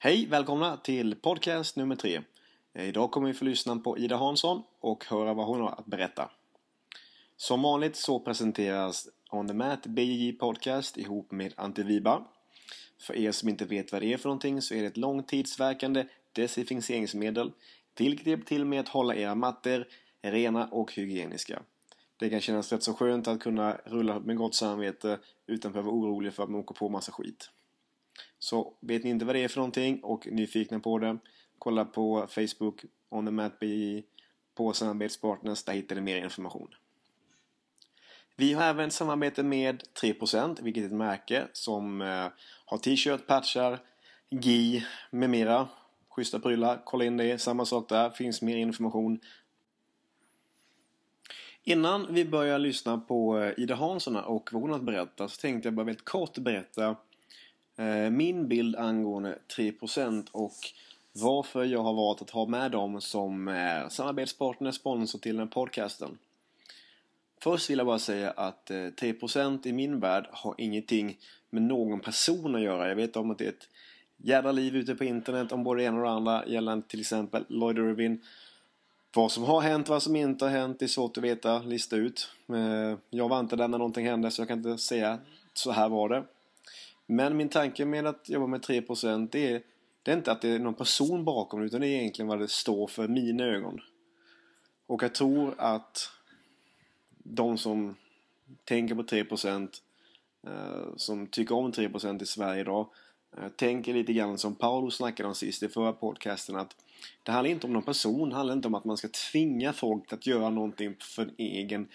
Hej, välkomna till podcast nummer tre. Eh, idag kommer vi få lyssna på Ida Hansson och höra vad hon har att berätta. Som vanligt så presenteras On the Mat BJJ Podcast ihop med Antiviba. För er som inte vet vad det är för någonting så är det ett långtidsverkande desinficeringsmedel vilket hjälper till med att hålla era mattor rena och hygieniska. Det kan kännas rätt så skönt att kunna rulla med gott samvete utan att behöva vara orolig för att man åker på massa skit. Så vet ni inte vad det är för någonting och är nyfikna på det kolla på Facebook On the Mat B.I på samarbetspartners, där hittar ni mer information. Vi har även samarbete med 3% vilket är ett märke som eh, har t-shirt, patchar, gi med mera. Schyssta prylar, kolla in det. Samma sak där, finns mer information. Innan vi börjar lyssna på eh, Ida Hansson och vad hon har att berätta så tänkte jag bara väldigt kort berätta Eh, min bild angående 3% och varför jag har valt att ha med dem som samarbetspartner, sponsor till den här podcasten. Först vill jag bara säga att eh, 3% i min värld har ingenting med någon person att göra. Jag vet om att det är ett jävla liv ute på internet om både det ena och det andra gällande till exempel Lloyd Irvin. Vad som har hänt, vad som inte har hänt, det är svårt att veta, lista ut. Eh, jag var inte där när någonting hände så jag kan inte säga så här var det. Men min tanke med att jobba med 3% det är, det är inte att det är någon person bakom utan det är egentligen vad det står för mina ögon. Och jag tror att de som tänker på 3% eh, som tycker om 3% i Sverige idag eh, tänker lite grann som Paolo snackade om sist i förra podcasten att det handlar inte om någon person, det handlar inte om att man ska tvinga folk att göra någonting för en egen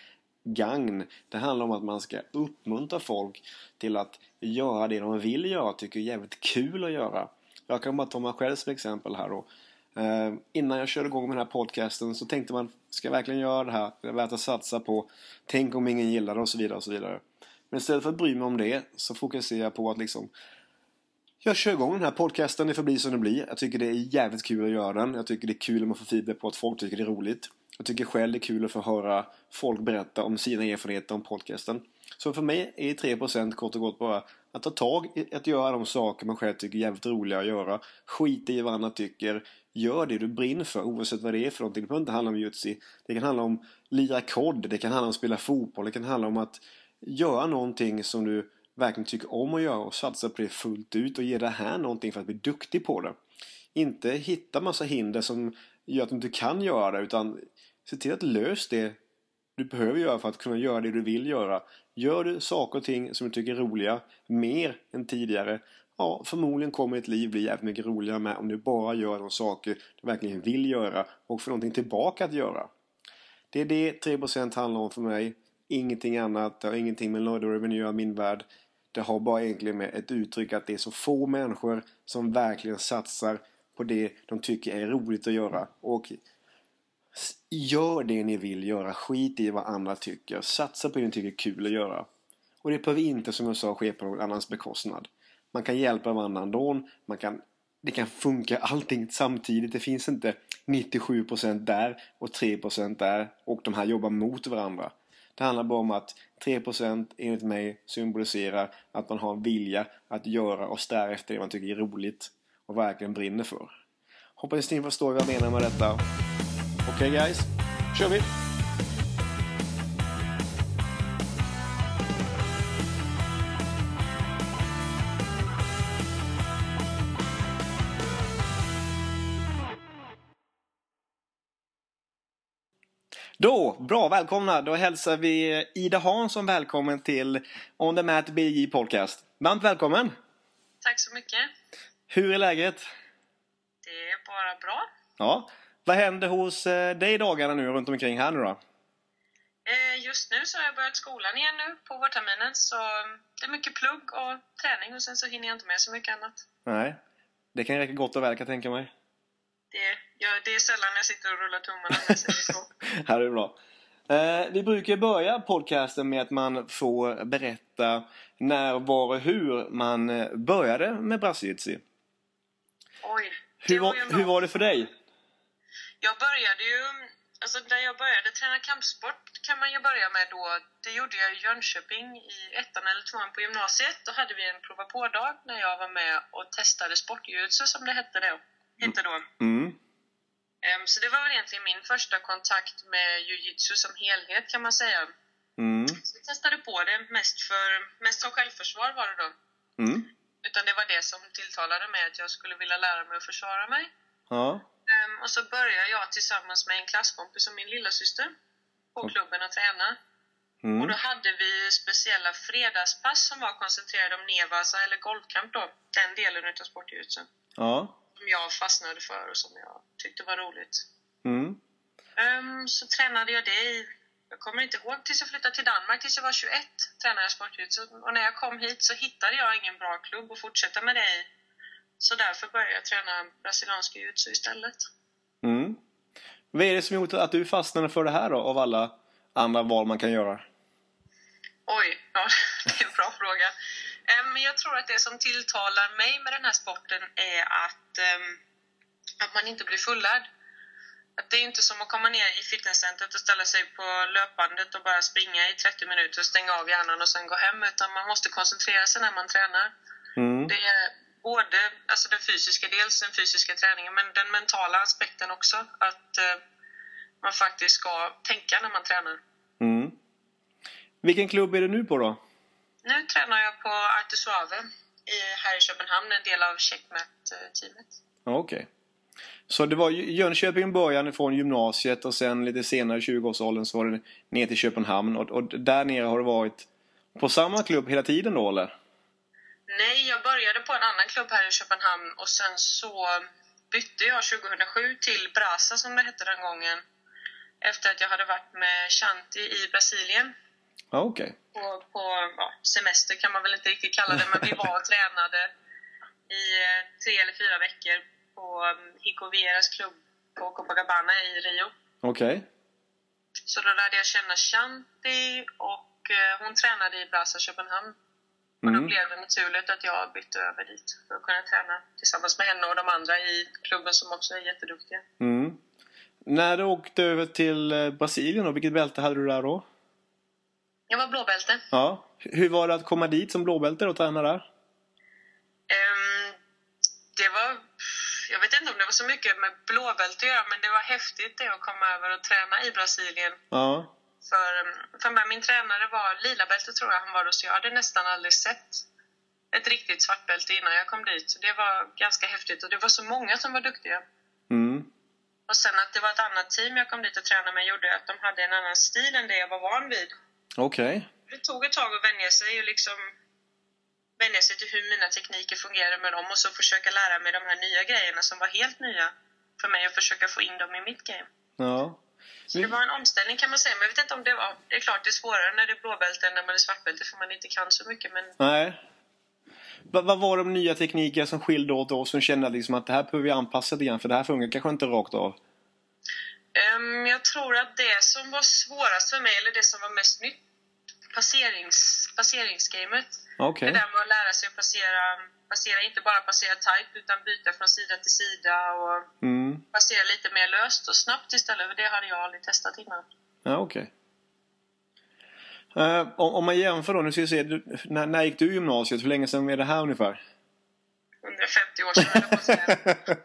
gagn. Det handlar om att man ska uppmuntra folk till att göra det de vill göra, tycker är jävligt kul att göra. Jag kan bara ta mig själv som exempel här då. Eh, innan jag körde igång med den här podcasten så tänkte man Ska jag verkligen göra det här? Det är värt att satsa på. Tänk om ingen gillar det och så vidare och så vidare. Men istället för att bry mig om det så fokuserar jag på att liksom jag kör igång den här podcasten, det får bli som det blir. Jag tycker det är jävligt kul att göra den. Jag tycker det är kul om man får feedback på att folk tycker det är roligt. Jag tycker själv det är kul att få höra folk berätta om sina erfarenheter om podcasten. Så för mig är 3% kort och gott bara att ta tag i att göra de saker man själv tycker är jävligt roliga att göra. Skita i vad andra tycker. Gör det du brinner för oavsett vad det är för någonting. Det behöver inte handla om jutsi. Det kan handla om lira kod. Det kan handla om att spela fotboll. Det kan handla om att göra någonting som du verkligen tycker om att göra och satsa på det fullt ut och ge det här någonting för att bli duktig på det. Inte hitta massa hinder som gör att du inte kan göra det utan se till att lösa det du behöver göra för att kunna göra det du vill göra. Gör du saker och ting som du tycker är roliga mer än tidigare ja, förmodligen kommer ditt liv bli jävligt mycket roligare med om du bara gör de saker du verkligen vill göra och får någonting tillbaka att göra. Det är det 3% handlar om för mig. Ingenting annat. Det har ingenting med Lloyd Revenue att göra min värld. Det har bara egentligen med ett uttryck att det är så få människor som verkligen satsar på det de tycker är roligt att göra. Och gör det ni vill göra. Skit i vad andra tycker. Satsa på det ni tycker är kul att göra. Och det behöver inte som jag sa ske på någon annans bekostnad. Man kan hjälpa varandra ändå. Man kan, det kan funka allting samtidigt. Det finns inte 97% där och 3% där och de här jobbar mot varandra. Det handlar bara om att 3% enligt mig symboliserar att man har en vilja att göra och sträva efter det man tycker är roligt och verkligen brinner för. Hoppas ni förstår vad jag menar med detta. Okej okay guys, kör vi! Då, bra, välkomna! Då hälsar vi Ida Hansson välkommen till On the Mat BJ Podcast. Varmt välkommen! Tack så mycket! Hur är läget? Det är bara bra. Ja. Vad händer hos eh, dig dagarna nu runt omkring här nu då? Eh, just nu så har jag börjat skolan igen nu på vårterminen så det är mycket plugg och träning och sen så hinner jag inte med så mycket annat. Nej, det kan räcka gott och väl kan jag tänka mig. Det, ja, det är sällan jag sitter och rullar tummarna om jag säger så. Här är det bra. Eh, vi brukar börja podcasten med att man får berätta när, var och hur man eh, började med brassejitsi. Oj. Hur, var, hur var det för dig? Jag började ju alltså när jag började träna kampsport kan man ju börja med då, det gjorde jag i Jönköping i ettan eller tvåan på gymnasiet. Då hade vi en prova på-dag när jag var med och testade sportjujutsu som det hette då. Hette då. Mm. Ehm, Så det var väl egentligen min första kontakt med jujutsu som helhet kan man säga. Mm. Så vi testade på det mest, för, mest som självförsvar var det då. Mm. Utan det var det som tilltalade mig, att jag skulle vilja lära mig att försvara mig. Ja. Ehm, och så började jag tillsammans med en klasskompis och min lilla syster på klubben att träna. Och då Mm. hade vi speciella fredagspass som var koncentrerade om nevasa eller golfkamp då. Den delen utav sportjujutsu. Ja. Som jag fastnade för och som jag tyckte var roligt. Mm. Ehm, så tränade jag det i, jag kommer inte ihåg, tills jag flyttade till Danmark, tills jag var 21 tränade jag. Och när jag kom hit så hittade jag ingen bra klubb att fortsätta med det i. Så därför började jag träna brasiliansk jujutsu istället. Mm. Vad är det som gjort att du fastnade för det här då, av alla andra val man kan göra? Oj, ja, det är en bra fråga. Ehm, Men jag tror att det som tilltalar mig med den här sporten är att, ehm, att man inte blir fullärd. Att det är inte som att komma ner i fitnesscentret och ställa sig på löpbandet och bara springa i 30 minuter och stänga av hjärnan och sen gå hem. Utan man måste koncentrera sig när man tränar. Mm. Det är både alltså den fysiska, dels den fysiska träningen, men den mentala aspekten också. Att eh, man faktiskt ska tänka när man tränar. Mm. Vilken klubb är du nu på då? Nu tränar jag på Arte Suave i, här i Köpenhamn, en del av Checkmat-teamet. Okej. Så det var Jö- Jönköping början från gymnasiet och sen lite senare i 20-årsåldern så var det ner till Köpenhamn och, och där nere har du varit på samma klubb hela tiden då eller? Nej, jag började på en annan klubb här i Köpenhamn och sen så bytte jag 2007 till Brasa som det hette den gången. Efter att jag hade varit med Shanti i Brasilien. Ja, okej. På, på ja, semester kan man väl inte riktigt kalla det, men vi var och tränade i eh, tre eller fyra veckor på um, Hico Vieras klubb på Copacabana i Rio. Okej. Så då lärde jag känna Shanti och eh, hon tränade i Brasa Köpenhamn. Och då Mm. blev det naturligt att jag bytte över dit för att kunna träna tillsammans med henne och de andra i klubben som också är jätteduktiga. Mm. När du åkte över till eh, Brasilien då, vilket bälte hade du där då? Jag var blåbälte. Ja. Hur var det att komma dit som blåbälte och träna där? Ehm, det var... Jag vet inte om det var så mycket med blåbälte att göra, men det var häftigt det att komma över och träna i Brasilien. Ja. För, för min tränare var lila bälte tror jag han var då, så jag hade nästan aldrig sett ett riktigt svartbälte innan jag kom dit. Så det var ganska häftigt och det var så många som var duktiga. Mm. Och sen att det var ett annat team jag kom dit och tränade med gjorde att de hade en annan stil än det jag var van vid. Okej. Det tog ett tag att vänja sig och liksom vänja sig till hur mina tekniker fungerade med dem och så försöka lära mig de här nya grejerna som var helt nya för mig och försöka få in dem i mitt game. Ja. Så det var en omställning kan man säga, men jag vet inte om det var... Det är klart det är svårare när det är blåbälte än när man är svartbälte för man inte kan så mycket men Nej. Va- Vad var de nya tekniker som skilde åt oss som kände liksom att det här behöver vi anpassa lite grann för det här funkar kanske inte rakt av? Ehm, jag tror att det som var svårast för mig, eller det som var mest nytt, passerings, passeringsgamet. Okej. Det där med att lära sig att passera, passera, inte bara passera tight utan byta från sida till sida och Mm. passera lite mer löst och snabbt istället, för det hade jag aldrig testat innan. Ja, okej. Eh, om, om man jämför då, nu ska vi se, du, när, när gick du gymnasiet? Hur länge sedan är det här ungefär? 150 år sedan, på.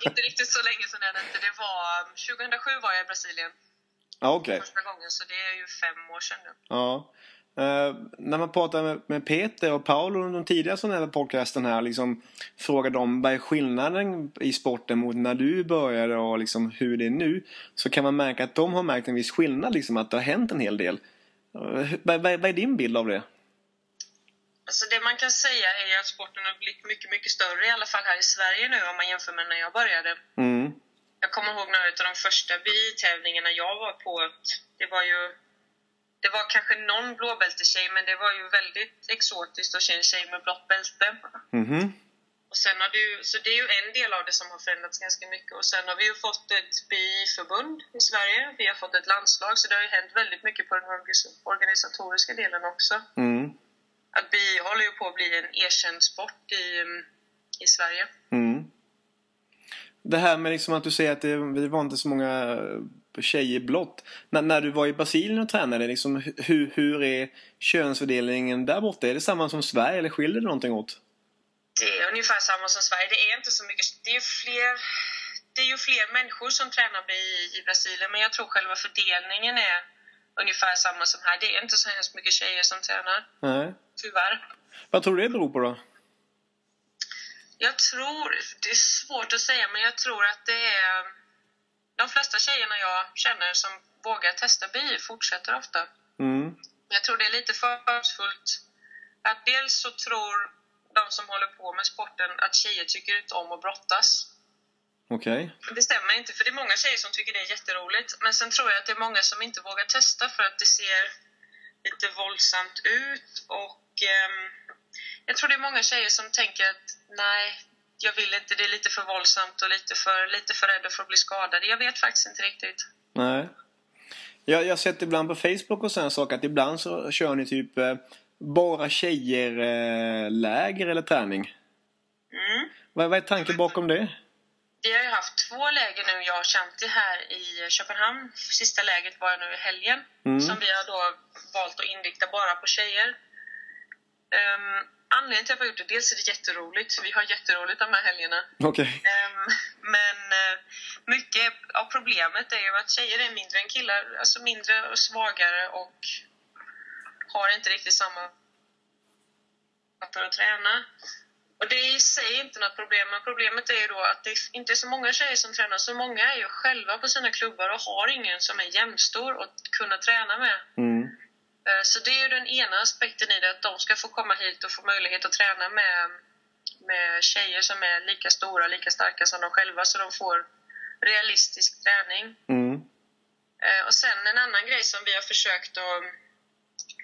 Inte riktigt så länge sedan är det inte. Det var, 2007 var jag i Brasilien Ja, okej. första gången, så det är ju fem år sedan nu. Ja. Eh, när man pratar med, med Peter och Paolo under de tidigare sådana här podcasten här liksom frågar dem vad är skillnaden i sporten mot när du började och liksom hur det är nu så kan man märka att de har märkt en viss skillnad liksom att det har hänt en hel del. Eh, vad, vad, vad är din bild av det? Alltså det man kan säga är att sporten har blivit mycket, mycket större, i alla fall här i Sverige nu om man jämför med när jag började. Mm. Jag kommer ihåg några av de första BI-tävlingarna jag var på. Det var ju... Det var kanske någon blåbältetjej, men det var ju väldigt exotiskt att se en tjej med blått bälte. Mhm. Och sen har ju, så det är ju en del av det som har förändrats ganska mycket. Och sen har vi ju fått ett BI-förbund i Sverige. Vi har fått ett landslag, så det har ju hänt väldigt mycket på den organis- organisatoriska delen också. Mm. Att BI håller ju på att bli en erkänd sport i, mm, i Sverige. Mm. Det här med liksom att du säger att det, det var inte så många tjejer blott. När, när du var i Brasilien och tränade, liksom, hur, hur är könsfördelningen där borta? Är det samma som Sverige eller skiljer det någonting åt? Det är ungefär samma som Sverige. Det är inte så mycket. Det är fler, det är ju fler människor som tränar i, i Brasilien men jag tror själva fördelningen är ungefär samma som här. Det är inte så hemskt mycket tjejer som tränar. Nej. Tyvärr. Vad tror du det beror på då? Jag tror, det är svårt att säga, men jag tror att det är de flesta tjejerna jag känner som vågar testa BI fortsätter ofta. Mm. Jag tror det är lite fördomsfullt att dels så tror de som håller på med sporten att tjejer tycker inte om att brottas. Okej. Okay. Det stämmer inte, för det är många tjejer som tycker det är jätteroligt. Men sen tror jag att det är många som inte vågar testa för att det ser lite våldsamt ut. Och eh, jag tror det är många tjejer som tänker att nej, jag vill inte, det är lite för våldsamt och lite för, lite för rädda för att bli skadade. Jag vet faktiskt inte riktigt. Nej. Jag, jag har sett ibland på Facebook och sådana saker att ibland så kör ni typ eh, bara tjejer-läger eh, eller träning. Mm. Vad, vad är tanken bakom det? Vi har ju haft två läger nu, jag och Shanti här i Köpenhamn. Sista läget var nu i helgen. Mm. Som vi har då valt att inrikta bara på tjejer. Um, anledningen till att vi har gjort det, dels är det jätteroligt. Vi har jätteroligt de här helgerna. Okay. Um, men uh, mycket av problemet är ju att tjejer är mindre än killar. Alltså mindre och svagare och har inte riktigt samma för att träna. Och det är i sig inte något problem, men problemet är ju då att det inte är så många tjejer som tränar. Så många är ju själva på sina klubbar och har ingen som är jämnstor att kunna träna med. Mm. Eh, så det är ju den ena aspekten i det, att de ska få komma hit och få möjlighet att träna med, med tjejer som är lika stora, lika starka som de själva, så de får realistisk träning. Mm. Eh, och sen en annan grej som vi har försökt att,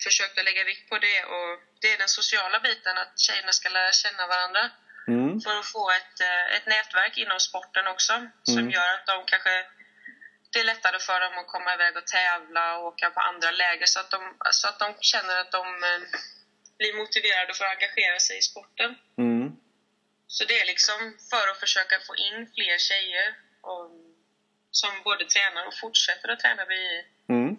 försökt att lägga vikt på det, och det är den sociala biten, att tjejerna ska lära känna varandra. Mm. För att få ett, eh, ett nätverk inom sporten också, som Mm. gör att de kanske det är lättare för dem att komma iväg och tävla och åka på andra läger så att de, så att de känner att de eh, blir motiverade för att engagera sig i sporten. Mm. Så det är liksom för att försöka få in fler tjejer och, som både tränar och fortsätter att träna BI. Mm.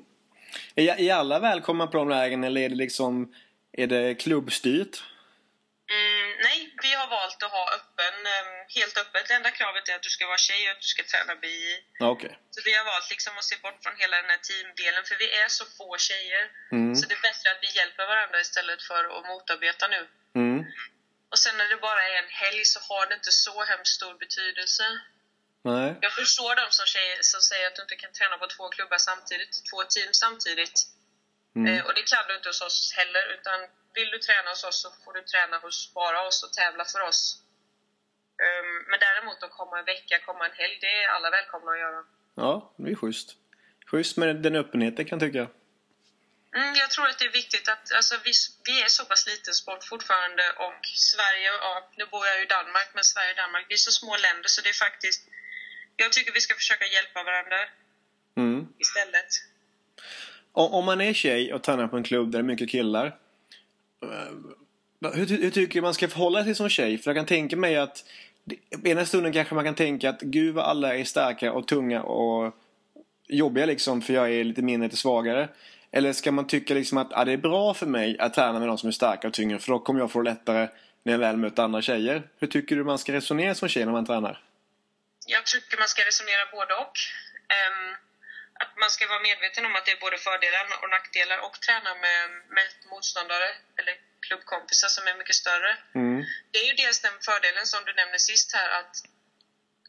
Är, är alla välkomna på de lägren eller är det liksom är det klubbstyrt? Nej, vi har valt att ha öppen, eh, helt öppet. Det enda kravet är att du ska vara tjej och att du ska träna BI. Okej. Så vi har valt liksom att se bort från hela den här teamdelen, för vi är så få tjejer. Mm. Så det är bättre att vi hjälper varandra istället för att motarbeta nu. Mm. Och sen när det bara är en helg så har det inte så hemskt stor betydelse. Nej. Jag förstår de som, tjejer, som säger att du inte kan träna på två klubbar samtidigt, två team samtidigt. Mm. Eh, och det kan du inte hos oss heller, utan vill du träna hos oss så får du träna hos bara oss och tävla för oss. Um, men däremot att komma en vecka, komma en helg, det är alla välkomna att göra. Ja, det är schysst. Schysst med den öppenheten kan jag tycka. Mm, jag tror att det är viktigt att, alltså vi, vi är så pass liten sport fortfarande och Sverige, ja, nu bor jag ju i Danmark, men Sverige och Danmark, vi är så små länder så det är faktiskt, jag tycker vi ska försöka hjälpa varandra Mm. istället. Om om man är tjej och tränar på en klubb där det är mycket killar. Eh, hur, hur tycker du man ska förhålla sig som tjej? För jag kan tänka mig att det- ena stunden kanske man kan tänka att gud vad alla är starka och tunga och jobbiga liksom för jag är lite mindre, lite svagare. Eller ska man tycka liksom att ah, det är bra för mig att träna med de som är starka och tyngre för då kommer jag få det lättare när jag väl möter andra tjejer. Hur tycker du man ska resonera som tjej när man tränar? Jag tycker man ska resonera både och. Um, att man ska vara medveten om att det är både fördelar och nackdelar och träna med, med motståndare eller klubbkompisar som är mycket större. Mm. Det är ju dels den fördelen som du nämnde sist här att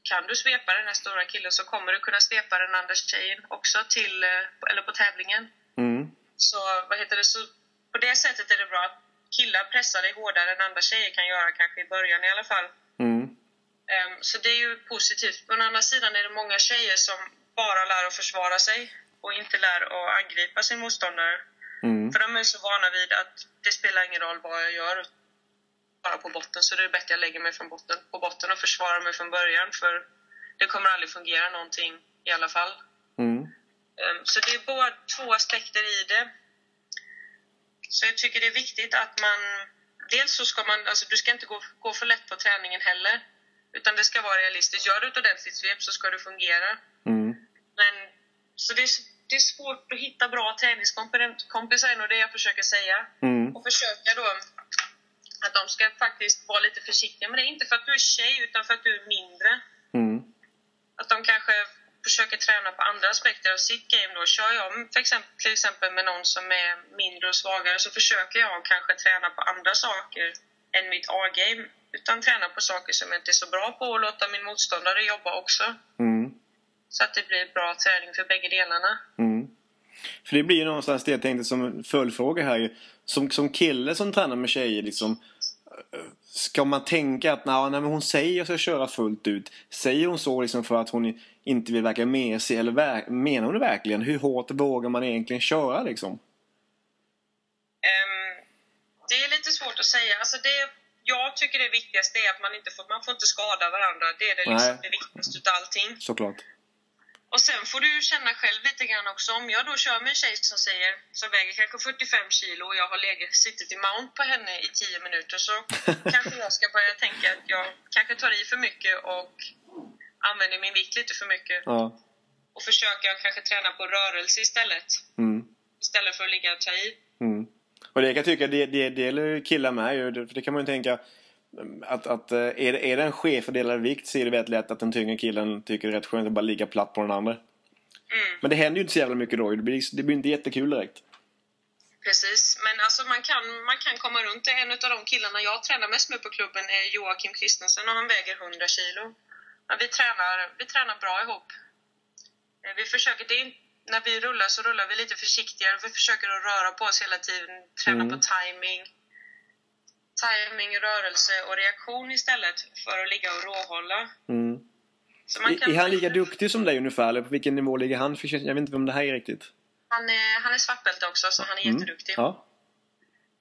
kan du svepa den här stora killen så kommer du kunna svepa den andra tjejen också till, eh, eller på tävlingen. Mm. Så vad heter det, så på det sättet är det bra att killar pressar dig hårdare än andra tjejer kan göra, kanske i början i alla fall. Mm. Ehm, Så det är ju positivt. Men å andra sidan är det många tjejer som bara lär att försvara sig och inte lär att angripa sin motståndare. Mm. För de är så vana vid att det spelar ingen roll vad jag gör, bara på botten. Så det är bättre att jag lägger mig från botten, på botten och försvarar mig från början. För det kommer aldrig fungera någonting i alla fall. Mm. Ehm, Så det är båda två aspekter i det. Så jag tycker det är viktigt att man... Dels så ska man... Alltså du ska inte gå, gå för lätt på träningen heller. Utan det ska vara realistiskt. Gör du ett ordentligt svep så ska det fungera. Mm. Men så det är, det är svårt att hitta bra träningskompisar, är nog det jag försöker säga. Mm. Och försöka då att de ska faktiskt vara lite försiktiga med det. Inte för att du är tjej, utan för att du är mindre. Mm. Att de kanske försöker träna på andra aspekter av sitt game då. Kör jag för exempel, till exempel med någon som är mindre och svagare så försöker jag kanske träna på andra saker än mitt A-game. Utan träna på saker som jag inte är så bra på och låta min motståndare jobba också. Mm. Så att det blir bra träning för bägge delarna. Mm. För det blir ju någonstans det jag tänkte som en följdfråga här. Som, som kille som tränar med tjejer liksom. Ska man tänka att nej, men hon säger att jag ska köra fullt ut. Säger hon så liksom för att hon inte vill verka mesig eller menar hon det verkligen? Hur hårt vågar man egentligen köra liksom? Ehm, det är lite svårt att säga. Alltså det, jag tycker det viktigaste är att man inte får, man får inte skada varandra. Det är det, liksom, det viktigaste utav allting. Såklart. Och sen får du känna själv lite grann också. Om jag då kör med en tjej som säger, som väger kanske 45 kilo och jag har legat, suttit i mount på henne i 10 minuter så kanske jag ska börja tänka att jag kanske tar i för mycket och använder min vikt lite för mycket. Ja. Och försöka kanske träna på rörelse istället. Mm. Istället för att ligga och ta i. Mm. Och det kan jag tycka, det, det, det gäller killar med ju. För det kan man ju tänka att, att eh, är, det, är det en skevfördelad vikt så är det väldigt lätt att den tyngre killen tycker det är rätt skönt att bara ligga platt på den andra. Mm. Men det händer ju inte så jävla mycket då. Det blir, det blir inte jättekul direkt. Precis, men alltså man kan, man kan komma runt det. En av de killarna jag tränar mest med på klubben är Joakim Kristensen och han väger 100 kilo. Men vi tränar, vi tränar bra ihop. Eh, Vi försöker, det är, när vi rullar så rullar vi lite försiktigare. Vi försöker att röra på oss hela tiden, träna Mm. på timing. Timing, rörelse och reaktion istället för att ligga och råhålla. Mm. Man Är, han lika duktig som dig ungefär? Eller på vilken nivå ligger han? För jag vet inte vem det här är riktigt. Han är, han är svartbälte också, så han är Mm. jätteduktig. Ja.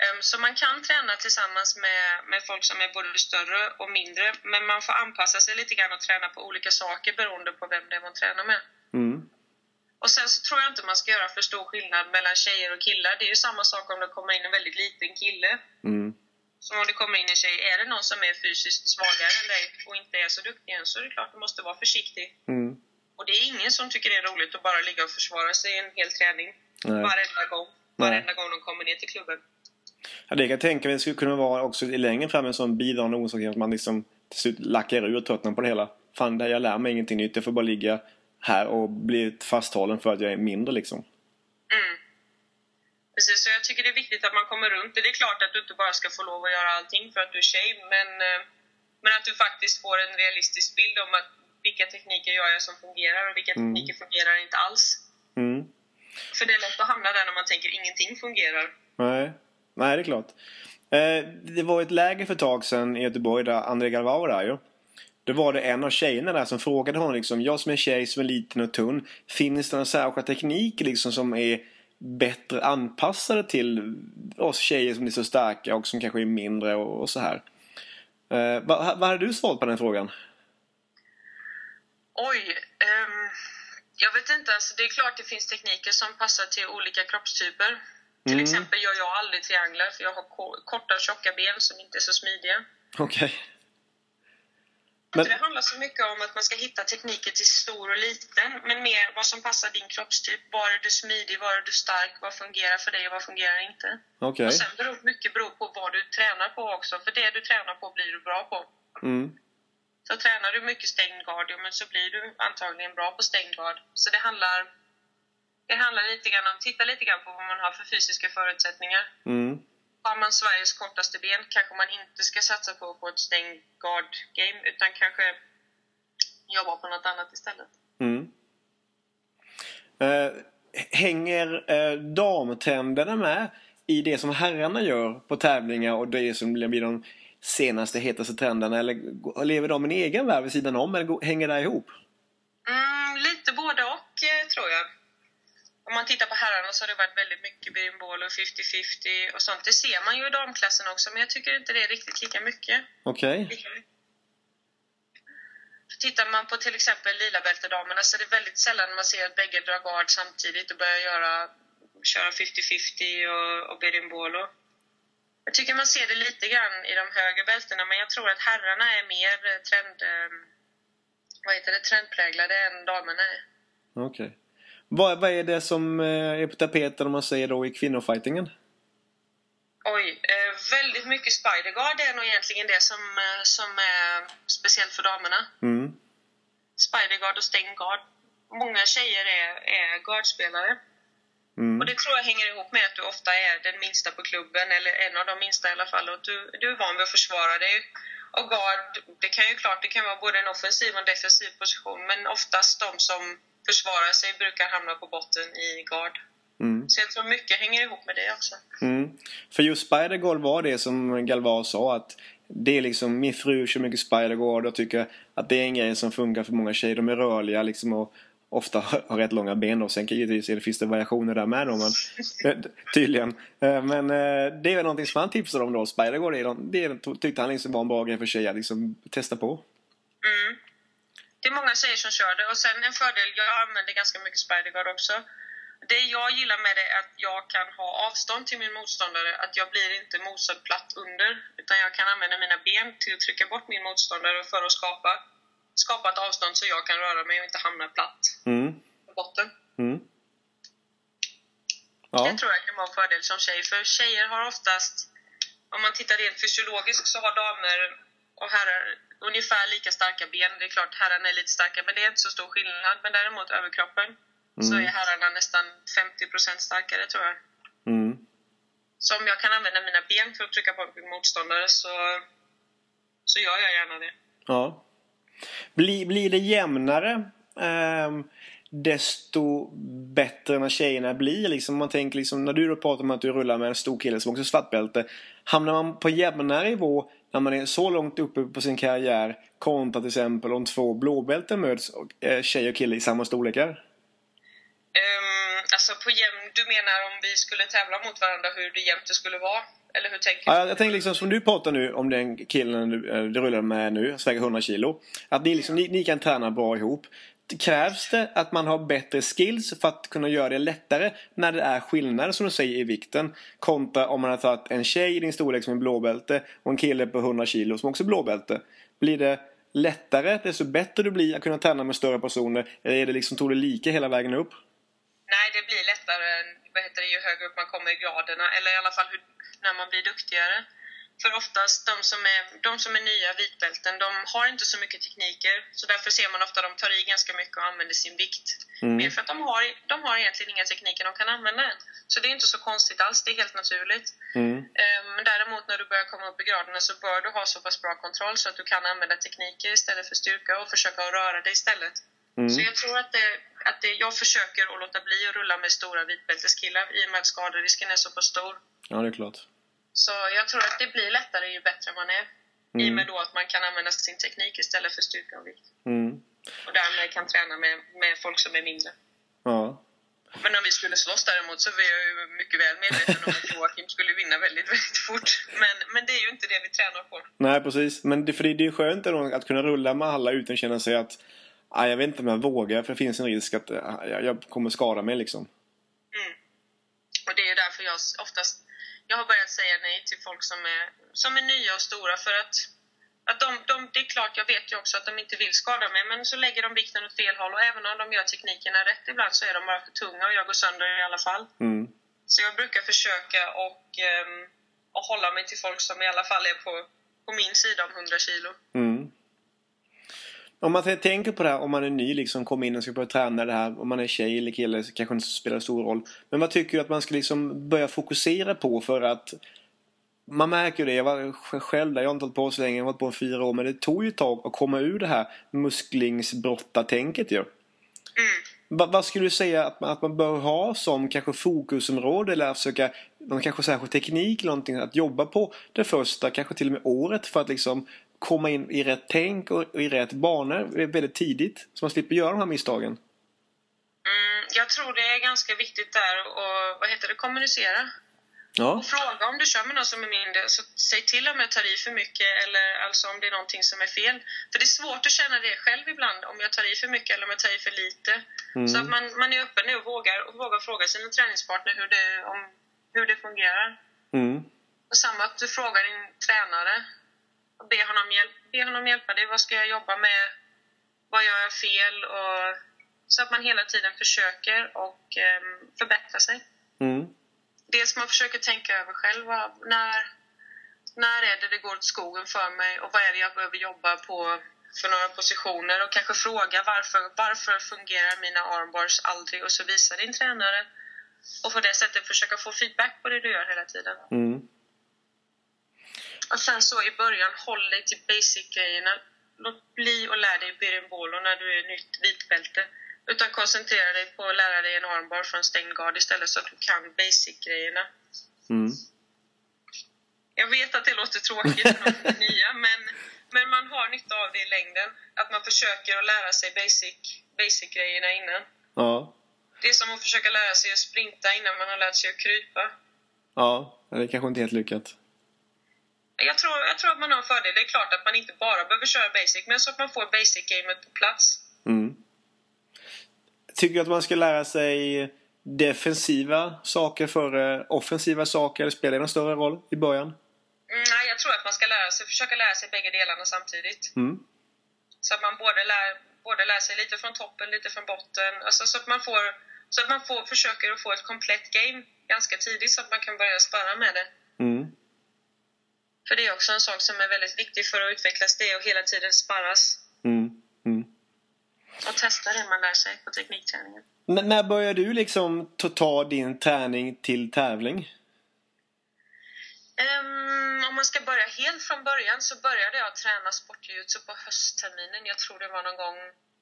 Ehm, Så man kan träna tillsammans med, med folk som är både större och mindre, men man får anpassa sig lite grann och träna på olika saker beroende på vem det är man tränar med. Mm. Och sen så tror jag inte man ska göra för stor skillnad mellan tjejer och killar. Det är ju samma sak om det kommer in en väldigt liten kille. Mm. Som om det kommer in en tjej. Är det någon som är fysiskt svagare än dig och inte är så duktig än så är det klart du måste vara försiktig. Mm. Och det är ingen som tycker det är roligt att bara ligga och försvara sig i en hel träning. Nej. Varenda gång. Nej. Varenda gång de kommer ner till klubben. Ja, det kan jag tänka mig skulle kunna vara också i längre fram en sån bidragande orsak att man liksom till slut lackar ur och tröttnar på det hela. Fan, jag lär mig ingenting nytt. Jag får bara ligga här och bli fasthållen för att jag är mindre liksom. Mm. Precis, så jag tycker det är viktigt att man kommer runt det. Det är klart att du inte bara ska få lov att göra allting för att du är tjej, men, eh, men att du faktiskt får en realistisk bild om att vilka tekniker gör jag som fungerar och vilka Mm. tekniker fungerar inte alls. Mm. För det är lätt att hamna där när man tänker ingenting fungerar. Nej. Nej, det är klart. Eh, det var ett läger för ett tag sedan i Göteborg där André Galvao där ju. Då var det en av tjejerna där som frågade honom liksom, jag som är tjej som är liten och tunn, finns det några särskilda tekniker liksom som är bättre anpassade till oss tjejer som är så starka och som kanske är mindre och, och så här? Eh, vad, vad hade du svarat på den frågan? Oj, ehm, jag vet inte. Alltså, det är klart det finns tekniker som passar till olika kroppstyper. Till Mm. exempel gör jag aldrig trianglar för jag har ko- korta tjocka ben som inte är så smidiga. Okej. Men... Men, Det handlar så mycket om att man ska hitta tekniker till stor och liten, men mer vad som passar din kroppstyp. Var är du smidig? Var är du stark? Vad fungerar för dig och vad fungerar inte? okej. Och sen beror mycket beror på vad du tränar på också, för det du tränar på blir du bra på. Mm. Så tränar du mycket stängd guard, ja, men så blir du antagligen bra på stängd guard. Så det handlar, det handlar lite grann om, titta lite grann på vad man har för fysiska förutsättningar. Mm. Har man Sveriges kortaste ben kanske man inte ska satsa på, på ett stängd guard-game, utan kanske jobba på något annat istället. Mm. Eh, hänger eh, damtrenderna med i det som herrarna gör på tävlingar och det som blir de senaste hetaste trenderna? Eller lever de en egen värld vid sidan om eller hänger det ihop? Mm, lite både och, eh, tror jag. Om man tittar på herrarna så har det varit väldigt mycket berimbolo, 50-50 och sånt. Det ser man ju i damklassen också, men jag tycker inte det är riktigt lika mycket. Okej. För Tittar man på till exempel lila bältedamerna så är det väldigt sällan man ser att bägge drar guard samtidigt och börjar göra, köra 50-50 och, och berimbolo. Jag tycker man ser det lite grann i de högre bältena, men jag tror att herrarna är mer trend, eh, vad heter det, trendpräglade än damerna är. Okej. Vad, vad är det som eh, är på tapeten om man säger då i kvinnofightingen? Oj, eh, väldigt mycket Spider-Guard är nog egentligen det som, eh, som är speciellt för damerna. Mm. Spider-Guard och stängd guard. Många tjejer är, är guardspelare. Mm. Och det tror jag hänger ihop med att du ofta är den minsta på klubben, eller en av de minsta i alla fall. Och du, du är van vid att försvara dig. Och guard, det kan ju klart det kan vara både en offensiv och en defensiv position, men oftast de som försvarar sig brukar hamna på botten i guard. Mm. Så jag tror mycket hänger ihop med det också. Mm. För just Spider-Guard var det som Galvar sa att det är liksom, min fru kör mycket Spider-Guard och tycker att det är en grej som funkar för många tjejer. De är rörliga liksom och ofta har rätt långa ben då. Sen givetvis finns det variationer där med då, men eh, tydligen. Eh, Men eh, det är väl någonting som han tipsade om då. Spider-Guard, det, tyckte han liksom var en bra grej för tjejer liksom testa på. Mm. Det är många tjejer som kör det. Och sen en fördel, jag använder ganska mycket Spider-Guard också. Det jag gillar med det är att jag kan ha avstånd till min motståndare. Att jag blir inte mosad platt under. Utan jag kan använda mina ben till att trycka bort min motståndare för att skapa, skapa ett avstånd så jag kan röra mig och inte hamna platt Mm. på botten. Mm. Det Ja. tror jag kan vara en fördel som tjej. För tjejer har oftast, om man tittar rent fysiologiskt, så har damer och herrar ungefär lika starka ben. Det är klart herrarna är lite starkare, men det är inte så stor skillnad. Men däremot överkroppen så Mm. är herrarna nästan 50% starkare tror jag. Mm. Så om jag kan använda mina ben för att trycka på min motståndare så, så gör jag gärna det. Ja. Blir, blir det jämnare ehm, desto bättre när tjejerna blir? Liksom, om man tänker liksom, när du då pratar om att du rullar med en stor kille som också är svartbälte. Hamnar man på jämnare nivå när man är så långt uppe på sin karriär kontra till exempel om två blåbälten möts, och, eh, tjej och kille i samma storlekar? Um, alltså på jämn, du menar om vi skulle tävla mot varandra hur det jämnt det skulle vara? Eller hur tänker Ja, jag, jag tänker liksom som du pratar nu om den killen du, eh, du rullar med nu, som väger 100 kilo. Att ni, liksom, ni, ni kan träna bra ihop. Krävs det att man har bättre skills för att kunna göra det lättare när det är skillnader som du säger i vikten? Kontra om man har tagit en tjej i din storlek som är blåbälte och en kille på 100 kilo som också är blåbälte. Blir det lättare desto bättre du blir att kunna träna med större personer? Eller är det liksom, tog det lika hela vägen upp? Nej, det blir lättare vad heter det, ju högre upp man kommer i graderna, eller i alla fall hur, när man blir duktigare. För oftast, de som är, de som är nya vitbälten, de har inte så mycket tekniker. Så därför ser man ofta att de tar i ganska mycket och använder sin vikt. Mm. Mer för att de har, de har egentligen inga tekniker de kan använda än. Så det är inte så konstigt alls, det är helt naturligt. Mm. Eh, Men däremot när du börjar komma upp i graderna så bör du ha så pass bra kontroll så att du kan använda tekniker istället för styrka och försöka röra dig istället. Mm. Så jag tror att, det, att det, jag försöker att låta bli att rulla med stora vitbälteskillar i och med att skaderisken är så pass stor. Ja, det är klart. Så jag tror att det blir lättare ju bättre man är. I och Mm. med då att man kan använda sin teknik istället för styrka och vikt. Mm. Och därmed kan träna med, med folk som är mindre. Ja. Men om vi skulle slåss däremot så är jag ju mycket väl medveten om att Joakim skulle vinna väldigt, väldigt fort. Men, men det är ju inte det vi tränar på. Nej, precis. Men det, för det, det är skönt ändå att kunna rulla med alla utan att känna sig att ah, jag vet inte om jag vågar för det finns en risk att ah, jag, jag kommer skada mig liksom. Mm. Och det är ju därför jag oftast jag har börjat säga nej till folk som är, som är nya och stora för att, att de, de, det är klart, jag vet ju också att de inte vill skada mig men så lägger de vikten åt fel håll och även om de gör teknikerna rätt ibland så är de bara för tunga och jag går sönder i alla fall. Mm. Så jag brukar försöka och, ehm, och hålla mig till folk som i alla fall är på, på min sida om 100 kilo. Mm. Om man tänker på det här, om man är ny liksom, kommer in och ska börja träna det här. Om man är tjej eller kille så kanske inte spelar stor roll. Men vad tycker du att man ska liksom börja fokusera på för att man märker ju det, jag var sj- själv där, jag har inte hållit på så länge, jag har hållit på i fyra år. Men det tog ju ett tag att komma ur det här musklingsbrottartänket ju. Mm. Va, vad skulle du säga att man, att man bör ha som kanske fokusområde eller försöka någon kanske särskild teknik eller någonting att jobba på det första, kanske till och med året för att liksom komma in i rätt tänk och, i rätt banor väldigt tidigt så man slipper göra de här misstagen? Mm, jag tror det är ganska viktigt där och vad heter det, kommunicera. Ja. Och fråga om du kör med någon som är mindre, så säg till om jag tar i för mycket eller alltså om det är någonting som är fel. För det är svårt att känna det själv ibland, om jag tar i för mycket eller om jag tar i för lite. Mm. Så att man, man är öppen nu och vågar, och vågar fråga sina träningspartner hur det, om, hur det fungerar. Mm. Och samma att du frågar din tränare och be honom, hjälp, be honom hjälpa dig. Vad ska jag jobba med? Vad gör jag fel? Och Så att man hela tiden försöker och um, förbättra sig. Mm. Dels man försöker tänka över själv. När, när är det det går åt skogen för mig och vad är det jag behöver jobba på för några positioner och kanske fråga varför, varför fungerar mina armbars aldrig och så visar din tränare. Och på det sättet försöka få feedback på det du gör hela tiden. Mm. Och sen så i början, håll dig till basic-grejerna. Låt bli och lär dig berimbolo när du är nytt vitbälte. Utan koncentrera dig på att lära dig en armbar från stängd gard istället så att du kan basic-grejerna. Mm. Jag vet att det låter tråkigt med det nya, men, men man har nytta av det i längden. Att man försöker att lära sig basic, basic-grejerna innan. Ja. Det är som att försöka lära sig att sprinta innan man har lärt sig att krypa. Ja, det är kanske inte helt lyckat. Jag tror, jag tror att man har en fördel. Det är klart att man inte bara behöver köra basic, men så att man får basic-gamet på plats. Mm. Tycker du att man ska lära sig defensiva saker före offensiva saker? Eller spelar det någon större roll i början? Mm, nej, jag tror att man ska lära sig, försöka lära sig bägge delarna samtidigt. Mm. Så att man både lär, både lär sig lite från toppen, lite från botten. Alltså så att man får, så att man får, försöker att få ett komplett game ganska tidigt så att man kan börja spara med det. Mm. För det är också en sak som är väldigt viktig för att utvecklas, det är att hela tiden sparras. Mm. Mm. Och testa det man lär sig på teknikträningen. N- när började du liksom ta, ta din träning till tävling? Ehm, om man ska börja helt från början så började jag träna sportjujutsu på höstterminen. Jag tror det var någon gång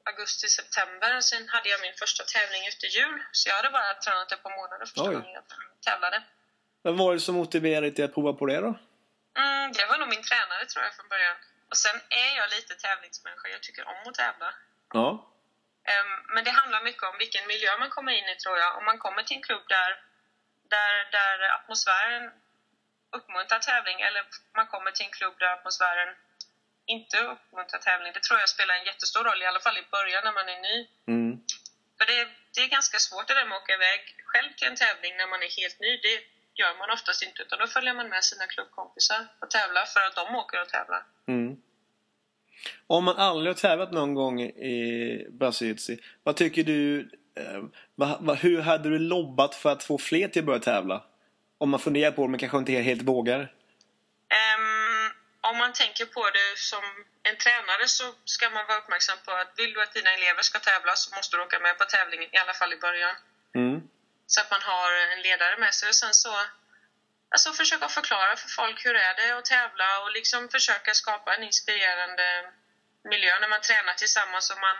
augusti, september. Sen hade jag min första tävling efter jul. Så jag hade bara tränat ett par månader första Oj. gången jag tävlade. Vad var det som motiverade dig att prova på det då? Mm, det var nog min tränare tror jag från början. Och sen är jag lite tävlingsmänniska. Jag tycker om att tävla. Ja. Ehm, men det handlar mycket om vilken miljö man kommer in i tror jag. Om man kommer till en klubb där, där, där atmosfären uppmuntrar tävling eller man kommer till en klubb där atmosfären inte uppmuntrar tävling. Det tror jag spelar en jättestor roll, i alla fall i början när man är ny. Mm. För det, det är ganska svårt det där med att åka iväg själv till en tävling när man är helt ny. Det gör man oftast inte, utan då följer man med sina klubbkompisar och tävlar för att de åker och tävlar. Mm. Om man aldrig har tävlat någon gång i Brasilici, vad tycker du? Eh, va, va, hur hade du lobbat för att få fler till att börja tävla? Om man funderar på det men kanske inte helt vågar. Ehm, om man tänker på det som en tränare så ska man vara uppmärksam på att vill du att dina elever ska tävla så måste du åka med på tävlingen, i alla fall i början. Mm. Så att man har en ledare med sig och sen så alltså försöka förklara för folk hur är det att tävla och liksom försöka skapa en inspirerande miljö när man tränar tillsammans och man,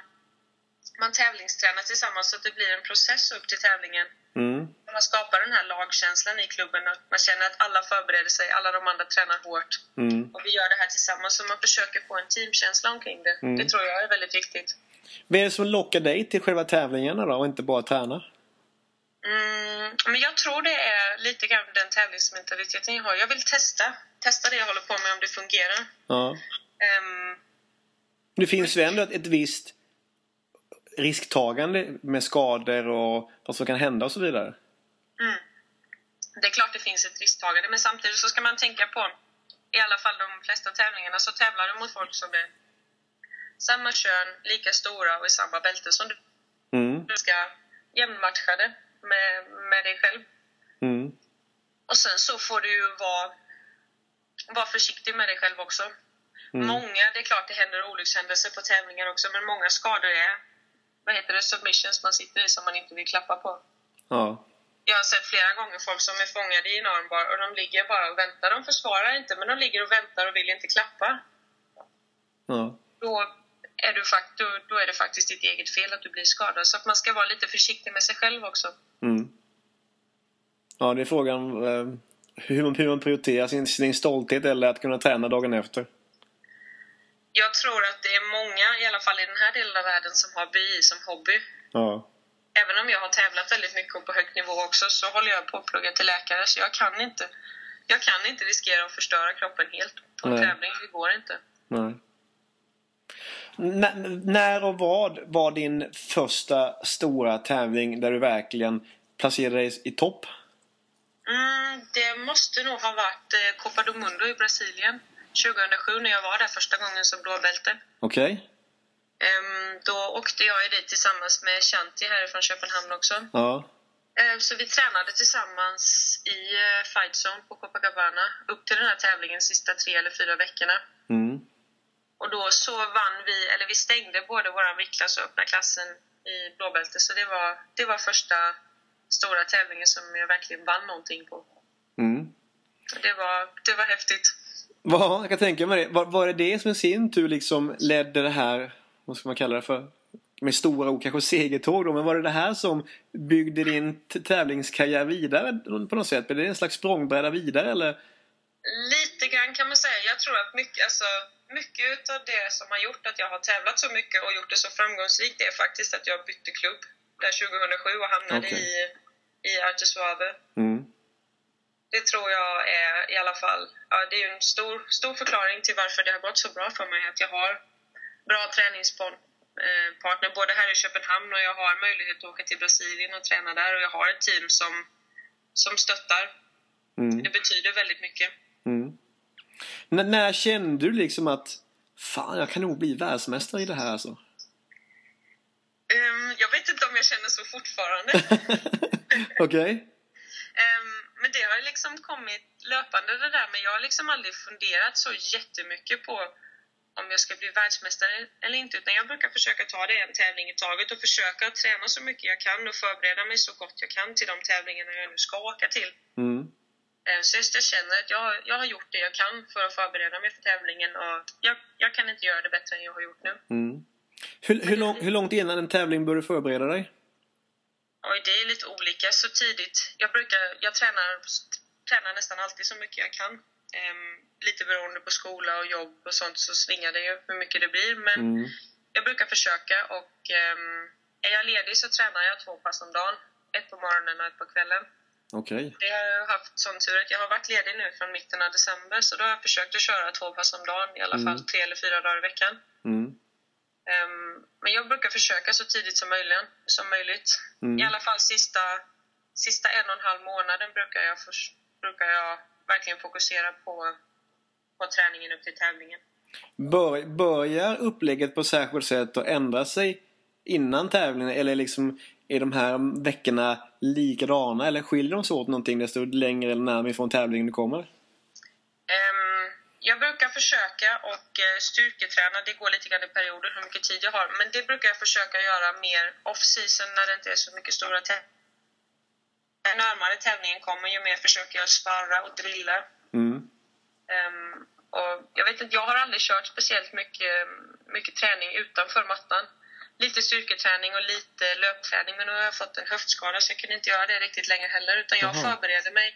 man tävlingstränar tillsammans så att det blir en process upp till tävlingen. Mm. Man skapar den här lagkänslan i klubben, att man känner att alla förbereder sig, alla de andra tränar hårt. Mm. Och vi gör det här tillsammans, så man försöker få en teamkänsla omkring det. Mm. Det tror jag är väldigt viktigt. Vad är det som lockar dig till själva tävlingarna då och inte bara träna? Mm, men jag tror det är lite grann den tävlingsmentaliteten jag har. Jag vill testa. Testa det jag håller på med om det fungerar. Ja. Ehm, Det finns ju ändå ett, ett visst risktagande med skador och vad som kan hända och så vidare. mm. Det är klart det finns ett risktagande, men samtidigt så ska man tänka på, i alla fall de flesta tävlingarna, så tävlar du mot folk som är samma kön, lika stora och i samma bälte som du. Mm. Du ska jämnmatchade med, med dig själv. Mm. Och sen så får du ju vara, vara försiktig med dig själv också. Mm. Många, det är klart det händer olyckshändelser på tävlingar också, men många skador är, vad heter det, submissions man sitter i som man inte vill klappa på. Ja. Jag har sett flera gånger folk som är fångade i en armbar och de ligger bara och väntar. De försvarar inte, men de ligger och väntar och vill inte klappa. Ja. Då är, du fakt- då, är det faktiskt ditt eget fel att du blir skadad. Så att man ska vara lite försiktig med sig själv också. Mm. Ja, det är frågan eh, hur, man, hur man prioriterar sin, sin stolthet eller att kunna träna dagen efter. Jag tror att det är många, i alla fall i den här delen av världen, som har BI som hobby. Ja. Även om jag har tävlat väldigt mycket och på högt nivå också så håller jag på att plugga till läkare så jag kan inte, jag kan inte riskera att förstöra kroppen helt på en Nej. tävling. Det går inte. Nej. N- när och vad var din första stora tävling där du verkligen placerade dig i topp? Mm, det måste nog ha varit eh, Copa do Mundo i Brasilien 2007 när jag var där första gången som blåbälte. Okej? Ehm, då åkte jag dit tillsammans med Shanti härifrån Köpenhamn också. Ja. Ehm, Så vi tränade tillsammans i eh, Fight Zone på Copacabana upp till den här tävlingen sista tre eller fyra veckorna. Mm. Och då så vann vi, eller vi stängde både vår viktklass och öppna klassen i blåbälte. Så det var, det var första stora tävlingen som jag verkligen vann någonting på. Mm. Det var, det var häftigt. Ja, jag kan tänka mig det. Var, var det det som i sin tur liksom ledde det här, vad ska man kalla det för? Med stora ord, kanske segertåg då, men var det det här som byggde din tävlingskarriär vidare på något sätt? Blev det en slags språngbräda vidare eller? Lite grann kan man säga. Jag tror att mycket, alltså, mycket av det som har gjort att jag har tävlat så mycket och gjort det så framgångsrikt är faktiskt att jag bytte klubb där 2007 och hamnade Okej. i, i Arte Suave. Mm. Det tror jag är i alla fall, ja, det är en stor, stor förklaring till varför det har gått så bra för mig. Att jag har bra träningspartner både här i Köpenhamn och jag har möjlighet att åka till Brasilien och träna där och jag har ett team som, som stöttar. Mm. Det betyder väldigt mycket. Mm. N- när kände du liksom att Fan, jag kan nog bli världsmästare i det här alltså? Ehm, jag vet inte om jag känner så fortfarande. Okej? Ehm, men det har liksom kommit löpande det där, men jag har liksom aldrig funderat så jättemycket på om jag ska bli världsmästare eller inte, utan jag brukar försöka ta det en tävling i taget och försöka träna så mycket jag kan och förbereda mig så gott jag kan till de tävlingarna jag nu ska åka till. Mm. Ehm, Så jag känner att jag, jag har gjort det jag kan för att förbereda mig för tävlingen och jag, jag kan inte göra det bättre än jag har gjort nu. Mm. Hur, hur, lång, hur långt innan en tävling bör du förbereda dig? Oj, det är lite olika så tidigt. Jag brukar, jag tränar, tränar nästan alltid så mycket jag kan. Ehm, lite beroende på skola och jobb och sånt så svingar det ju hur mycket det blir. Men Mm. jag brukar försöka och ehm, är jag ledig så tränar jag två pass om dagen. Ett på morgonen och ett på kvällen. Okej. Det har jag haft sån tur att jag har varit ledig nu från mitten av december så då har jag försökt att köra två pass om dagen i alla Mm. fall tre eller fyra dagar i veckan. Mm. Ehm, men jag brukar försöka så tidigt som möjligt. Som möjligt. Mm. I alla fall sista, sista en och en halv månaden brukar jag, förs- brukar jag verkligen fokusera på, på träningen upp till tävlingen. Bör, börjar upplägget på särskilt sätt att ändra sig innan tävlingen eller liksom är de här veckorna likadana eller skiljer de sig åt någonting desto längre eller närmare ifrån tävlingen du kommer? Ehm, jag brukar försöka och eh, styrketräna, det går lite grann i perioder hur mycket tid jag har, men det brukar jag försöka göra mer off-season när det inte är så mycket stora tävlingar. Ju närmare tävlingen kommer, ju mer försöker jag sparra och drilla. Mm. Ehm, och jag vet inte, jag har aldrig kört speciellt mycket, mycket träning utanför mattan. Lite styrketräning och lite löpträning, men nu har jag fått en höftskada så jag kunde inte göra det riktigt längre heller. Utan jag Jaha. förbereder mig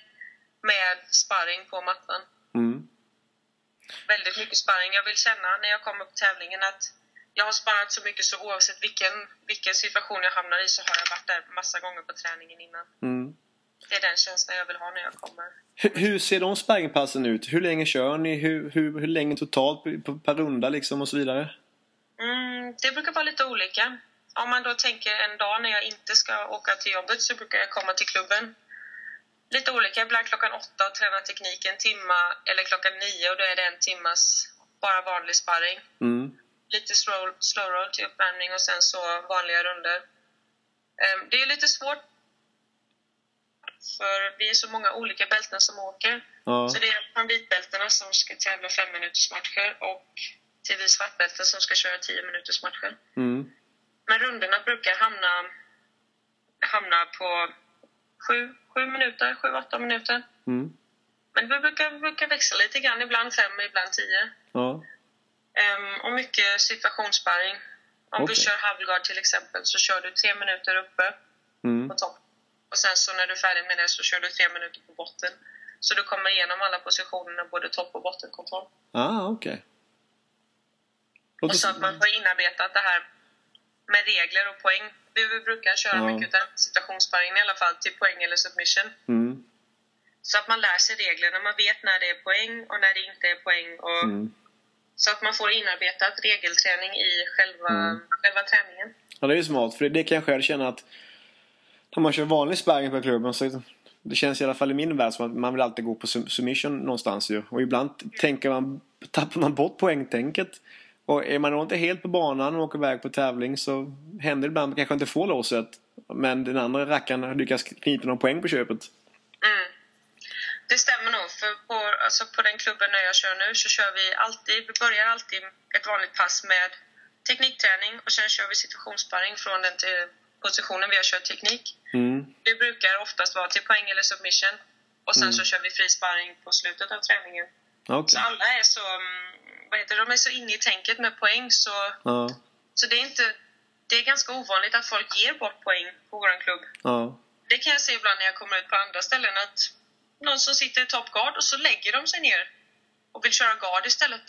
med sparring på mattan. Mm. Väldigt mycket sparring. Jag vill känna när jag kommer på tävlingen att jag har sparrat så mycket så oavsett vilken, vilken situation jag hamnar i så har jag varit där massa gånger på träningen innan. Mm. Det är den känslan jag vill ha när jag kommer. Hur, hur ser de sparringpassen ut? Hur länge kör ni? Hur, hur, hur länge totalt per runda liksom och så vidare? Mm, det brukar vara lite olika. Om man då tänker en dag när jag inte ska åka till jobbet så brukar jag komma till klubben. Lite olika, ibland klockan åtta och träna teknik en timma eller klockan nio och då är det en timmas bara vanlig sparring. Mm. Lite slow, slow roll till uppvärmning och sen så vanliga runder. Ehm, Det är lite svårt för vi är så många olika bälten som åker. Ja. Så det är från vitbältena som ska tävla fem minuters matcher och till vi svartbälten som ska köra 10 minuters matcher. Mm. Men rundorna brukar hamna, hamna på 7, 7 minuter, 7-8 minuter. Mm. Men vi brukar, brukar växla lite grann, ibland 5, ibland 10. Ja. Ehm, och mycket situationssparring. Om Okej. du kör halvgard till exempel så kör du 3 minuter uppe Mm. på topp. Och sen så när du är färdig med det så kör du 3 minuter på botten. Så du kommer igenom alla positionerna, både topp och bottenkontroll. Ah, okej. Och så att man får inarbetat det här med regler och poäng. Vi brukar köra Ja. mycket av situationssparringen i alla fall till poäng eller submission. Mm. Så att man lär sig reglerna, man vet när det är poäng och när det inte är poäng. Och Mm. Så att man får inarbetat regelträning i själva, Mm. själva träningen. Ja, det är ju smart. För det kan jag själv känna att när man kör vanlig sparring på klubben så det känns i alla fall i min värld som att man vill alltid gå på submission någonstans ju. Och ibland tänker man, tappar man bort poängtänket Och är man inte helt på banan och åker iväg på tävling så händer det ibland att man kanske inte får låset. Men den andra rackaren lyckas knipa någon poäng på köpet. Mm. Det stämmer nog, för på, alltså på den klubben där jag kör nu så kör vi alltid, vi börjar alltid ett vanligt pass med teknikträning och sen kör vi situationssparring från den till positionen vi har kört teknik. Mm. Det brukar oftast vara till poäng eller submission och sen Mm. så kör vi frisparring på slutet av träningen. Okej. Så alla är så, mm, vad heter det, de är så inne i tänket med poäng så, Ja. så det är inte, det är ganska ovanligt att folk ger bort poäng på våran klubb. Ja. Det kan jag se ibland när jag kommer ut på andra ställen att någon som sitter i top guard och så lägger de sig ner och vill köra guard istället.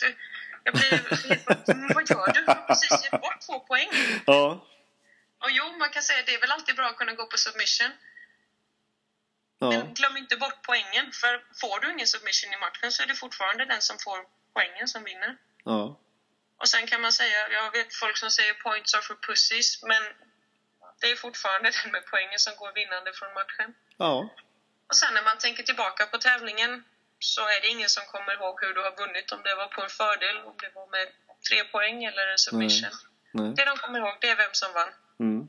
Jag blir helt bara, "Mm, vad gör du? Du har precis gett bort två poäng. Ja. Och jo, man kan säga det är väl alltid bra att kunna gå på submission. Ja. Men glöm inte bort poängen, för får du ingen submission i matchen så är det fortfarande den som får poängen som vinner. Ja. Och sen kan man säga, jag vet folk som säger points are for pussies, men det är fortfarande den med poängen som går vinnande från matchen. Ja. Och sen när man tänker tillbaka på tävlingen så är det ingen som kommer ihåg hur du har vunnit, om det var på en fördel, om det var med tre poäng eller en submission. Nej. Det de kommer ihåg, det är vem som vann. Mm.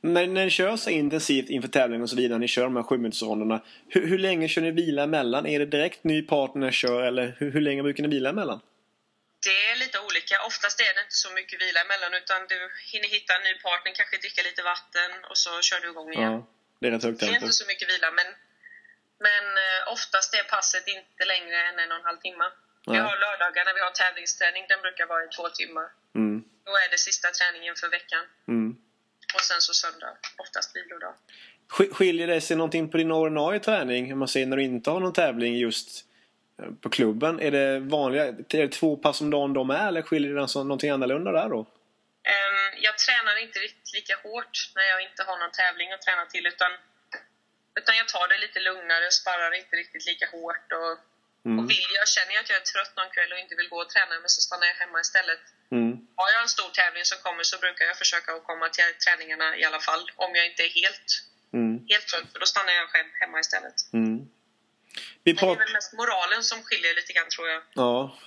Men när ni kör så intensivt inför tävling och så vidare, ni kör de här sjuminutersronderna. Hur, hur länge kör ni vila emellan? Är det direkt ny partner kör eller hur, hur länge brukar ni vila emellan? Det är lite olika. Oftast är det inte så mycket vila emellan utan du hinner hitta en ny partner, kanske dricka lite vatten och så kör du igång igen. Ja. Det är rätt högt Det är inte så mycket vila men, men eh, oftast är passet inte längre än en och en halv timme. Vi Nej. har lördagar när vi har tävlingsträning, den brukar vara i två timmar. Mm. Då är det sista träningen för veckan. Mm. Och sen så söndag, oftast vilodag. Sk- Skiljer det sig någonting på din ordinarie träning? Om man säger när du inte har någon tävling just eh, på klubben. Är det vanliga, är det två pass om dagen de är eller skiljer det alltså någonting annorlunda där då? Ehm, jag tränar inte riktigt lika hårt när jag inte har någon tävling att träna till utan, utan jag tar det lite lugnare, sparrar inte riktigt lika hårt och, Mm. och vill jag, känner jag att jag är trött någon kväll och inte vill gå och träna men så stannar jag hemma istället. Mm. Har jag en stor tävling som kommer så brukar jag försöka att komma till träningarna i alla fall om jag inte är helt, Mm. helt trött för då stannar jag själv hemma istället. Mm. Vi det är väl mest moralen som skiljer lite grann tror jag. Ja.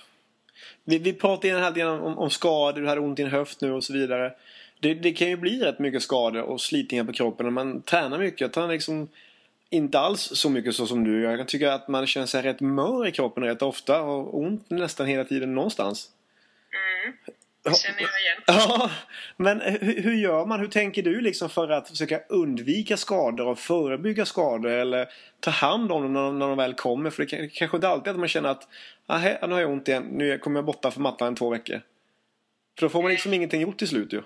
Vi, vi pratade här lite grann om, om skador, du hade ont i en höft nu och så vidare. Det, det kan ju bli rätt mycket skador och slitningar på kroppen när man tränar mycket. Jag tränar liksom inte alls så mycket så som du. Jag kan tycka att man känner sig rätt mör i kroppen rätt ofta och ont nästan hela tiden någonstans. Mm, det känner jag igen. Ja, men hur, hur gör man? Hur tänker du liksom för att försöka undvika skador och förebygga skador eller ta hand om dem när de, när de väl kommer? För det, kan, kanske inte alltid att man känner att ah, nu har jag ont igen, nu kommer jag borta för mattan i två veckor. För då får man liksom ingenting gjort till slut ju.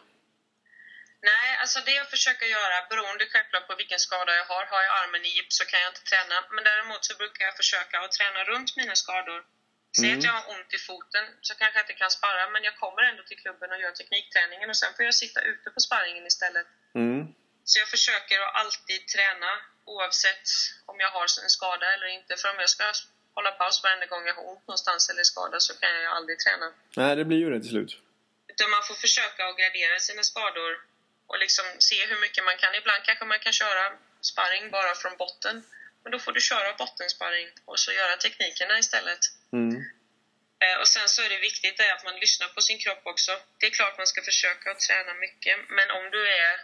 Alltså det jag försöker göra, beroende självklart på vilken skada jag har, har jag armen i gips så kan jag inte träna. Men däremot så brukar jag försöka att träna runt mina skador. Säg Mm. att jag har ont i foten så kanske jag inte kan sparra men jag kommer ändå till klubben och gör teknikträningen och sen får jag sitta ute på sparringen istället. Mm. Så jag försöker att alltid träna oavsett om jag har en skada eller inte. För om jag ska hålla paus varenda gång jag har ont någonstans eller är skadad så kan jag aldrig träna. Nej, det blir ju det till slut. Utan man får försöka att gradera sina skador och liksom se hur mycket man kan. Ibland kanske man kan köra sparring bara från botten. Men då får du köra bottensparring och så göra teknikerna istället. Mm. Eh, Och sen så är det viktigt att man lyssnar på sin kropp också. Det är klart man ska försöka att träna mycket, men om du är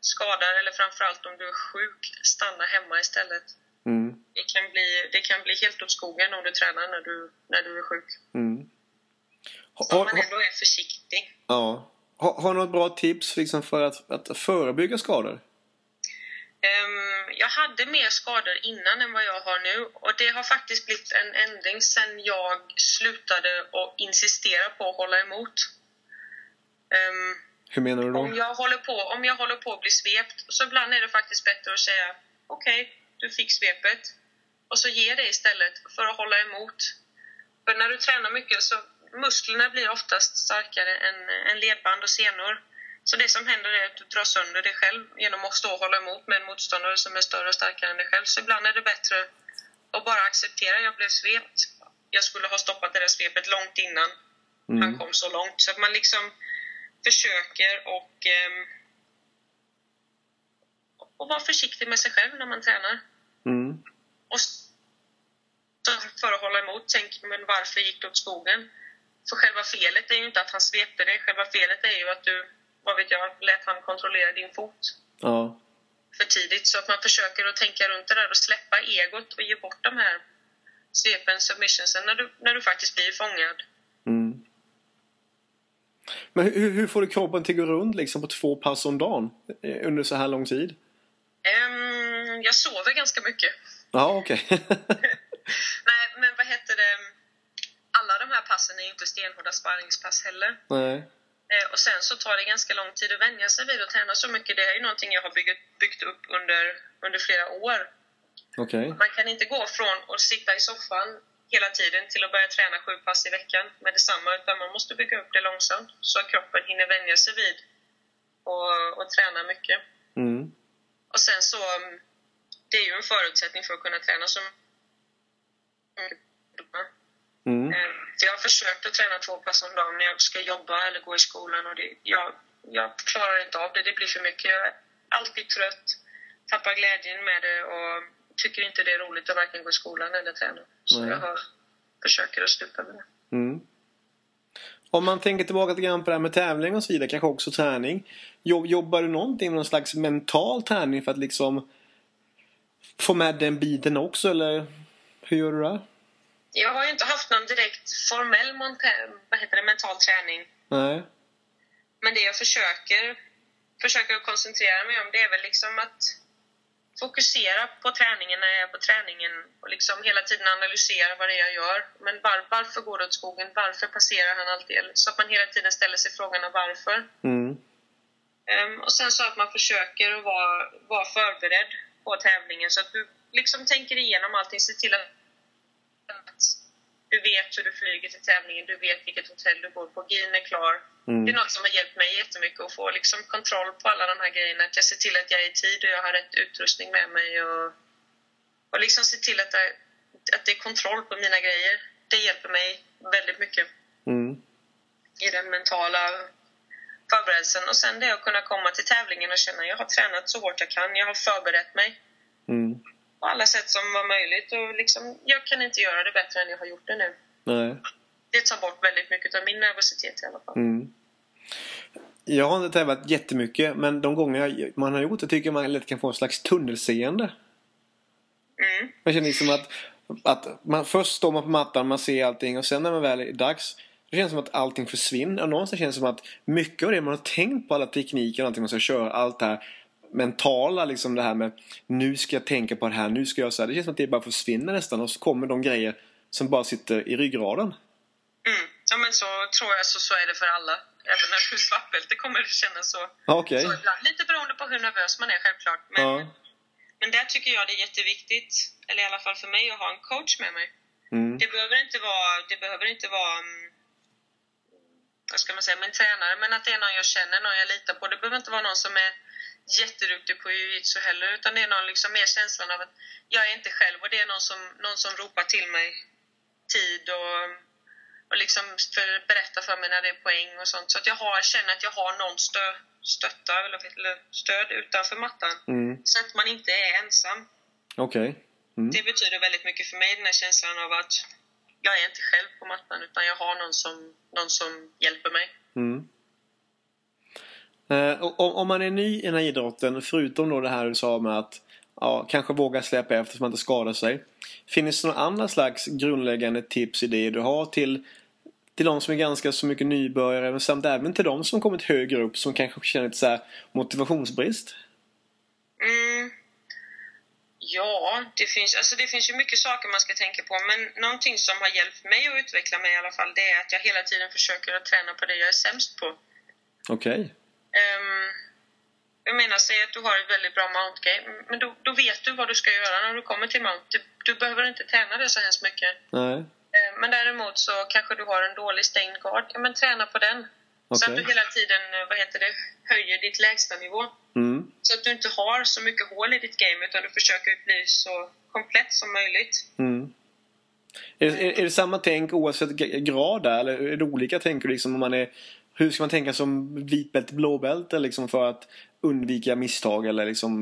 skadad eller framförallt om du är sjuk, stanna hemma istället. Mm. Det kan bli, det kan bli helt åt skogen om du tränar när du, när du är sjuk. Mm. Så Har, man ändå är försiktig. ja. Har, har du något bra tips liksom för att, att förebygga skador? Ehm, jag hade mer skador innan än vad jag har nu och det har faktiskt blivit en ändring sen jag slutade att insistera på att hålla emot. Ehm, Hur menar du om, då? jag håller på, om jag håller på att bli svept så ibland är det faktiskt bättre att säga okej, du fick svepet och så ge det istället för att hålla emot. För när du tränar mycket så musklerna blir oftast starkare än, än ledband och senor. Så det som händer är att du drar sönder dig själv genom att stå och hålla emot med en motståndare som är större och starkare än dig själv. Så ibland är det bättre att bara acceptera jag blev svept. Jag skulle ha stoppat det där svepet långt innan han Mm. kom så långt. Så att man liksom försöker och, ehm, och vara försiktig med sig själv när man tränar. Mm. Och för att hålla emot, tänk men varför gick det åt skogen? För själva felet är ju inte att han svepte dig. Själva felet är ju att du, vad vet jag, lät han kontrollera din fot Ja. för tidigt. Så att man försöker att tänka runt det där och släppa egot och ge bort de här svepen, submissionsen, när du, när du faktiskt blir fångad. Mm. Men hur, hur får du kroppen till att gå runt liksom på två pass om dagen eh, under så här lång tid? Ehm, jag sover ganska mycket. Ja, okej. Nej, men vad heter det? Alla de här passen är ju inte stenhårda sparringspass heller. Nej. Eh, och sen så tar det ganska lång tid att vänja sig vid att träna så mycket. Det är ju någonting jag har byggt, byggt upp under, under flera år. Okej. Man kan inte gå från att sitta i soffan hela tiden till att börja träna sju pass i veckan med detsamma, utan man måste bygga upp det långsamt så att kroppen hinner vänja sig vid och, och träna mycket. Mm. Och sen så, mm, det är ju en förutsättning för att kunna träna så mycket. Mm. Eh, För jag har försökt att träna två pass om dagen när jag ska jobba eller gå i skolan och det, jag, jag klarar inte av det. Det blir för mycket. Jag är alltid trött, tappar glädjen med det och tycker inte det är roligt att varken gå i skolan eller träna. Så Nej. jag har, försöker att sluta med det. Mm. Om man tänker tillbaka lite grann på det här med tävling och så vidare, kanske också träning. Jo- Jobbar du någonting med någon slags mental träning för att liksom få med den biten också eller hur gör du det? Jag har ju inte haft någon direkt formell vad heter det, mental träning. Nej. Men det jag försöker, försöker koncentrera mig om det är väl liksom att fokusera på träningen när jag är på träningen och liksom hela tiden analysera vad det är jag gör. Men var, varför går det åt skogen? Varför passerar han alltid? Så att man hela tiden ställer sig frågan varför. Mm. Ehm, och sen så att man försöker att vara, vara förberedd på tävlingen så att du liksom tänker igenom allting. Se till att att du vet hur du flyger till tävlingen, du vet vilket hotell du bor på, guiden är klar. Mm. Det är något som har hjälpt mig jättemycket att få liksom kontroll på alla de här grejerna. Att jag ser till att jag är i tid och jag har rätt utrustning med mig och, och liksom se till att det, att det är kontroll på mina grejer. Det hjälper mig väldigt mycket Mm. i den mentala förberedelsen. Och sen det att kunna komma till tävlingen och känna att jag har tränat så hårt jag kan, jag har förberett mig Mm. På alla sätt som var möjligt och liksom, jag kan inte göra det bättre än jag har gjort det nu. Nej. Det tar bort väldigt mycket av min nervositet i alla fall. Mm. Jag har inte tävlat jättemycket men de gånger man har gjort det tycker jag man lätt kan få en slags tunnelseende. Mm. Man känner liksom att, att man, först står man på mattan, man ser allting och sen när man väl är dags det känns som att allting försvinner och någonstans känns det som att mycket av det man har tänkt på alla tekniker och allting man ska köra, allt det här mentala liksom det här med nu ska jag tänka på det här, nu ska jag så här. Det känns som att det bara försvinner nästan och så kommer de grejer som bara sitter i ryggraden. Mm. Ja men så tror jag så, så är det för alla. Även när du är svartbälte kommer det kännas så. Okej. så ibland, lite beroende på hur nervös man är självklart. Men, Ja. men där tycker jag det är jätteviktigt, eller i alla fall för mig, att ha en coach med mig. Mm. Det behöver inte vara, det behöver inte vara mm, vad ska man säga, min tränare, men att det är någon jag känner, någon jag litar på. Det behöver inte vara någon som är jätteduktig på jiu-jitsu heller, utan det är någon liksom mer känslan av att jag är inte själv och det är någon som, någon som ropar till mig tid och, och liksom för, berättar för mig när det är poäng och sånt. Så att jag har, känner att jag har någon stö, stötta eller, stöd utanför mattan. Mm. Så att man inte är ensam. Okej. Mm. Det betyder väldigt mycket för mig, den här känslan av att jag är inte själv på mattan utan jag har någon som, någon som hjälper mig. Mm. Eh, och om, man är ny i den här idrotten, förutom då det här du sa med att ja, kanske våga släppa efter så man inte skadar sig. Finns det några andra slags grundläggande tips, idéer du har till, till de som är ganska så mycket nybörjare samt även till de som kommit högre upp som kanske känner lite så motivationsbrist? Mm. Ja, det finns, alltså det finns ju mycket saker man ska tänka på men någonting som har hjälpt mig att utveckla mig i alla fall det är att jag hela tiden försöker att träna på det jag är sämst på. Okej. Ehm, jag menar, säg att du har ett väldigt bra mount game, men då, då vet du vad du ska göra när du kommer till mount. Du, du behöver inte träna det så hemskt mycket. Nej. Ehm, men däremot så kanske du har en dålig stängd guard, ja men träna på den. Så att du hela tiden, eh, vad heter det, höjer ditt lägsta nivå. Mm. Så att du inte har så mycket hål i ditt game utan du försöker bli så komplett som möjligt. Mm. Är, är, är det samma tänk oavsett grad där? Eller är det olika tänker du liksom om man är Hur ska man tänka som vitbälte, blåbälte liksom för att undvika misstag eller liksom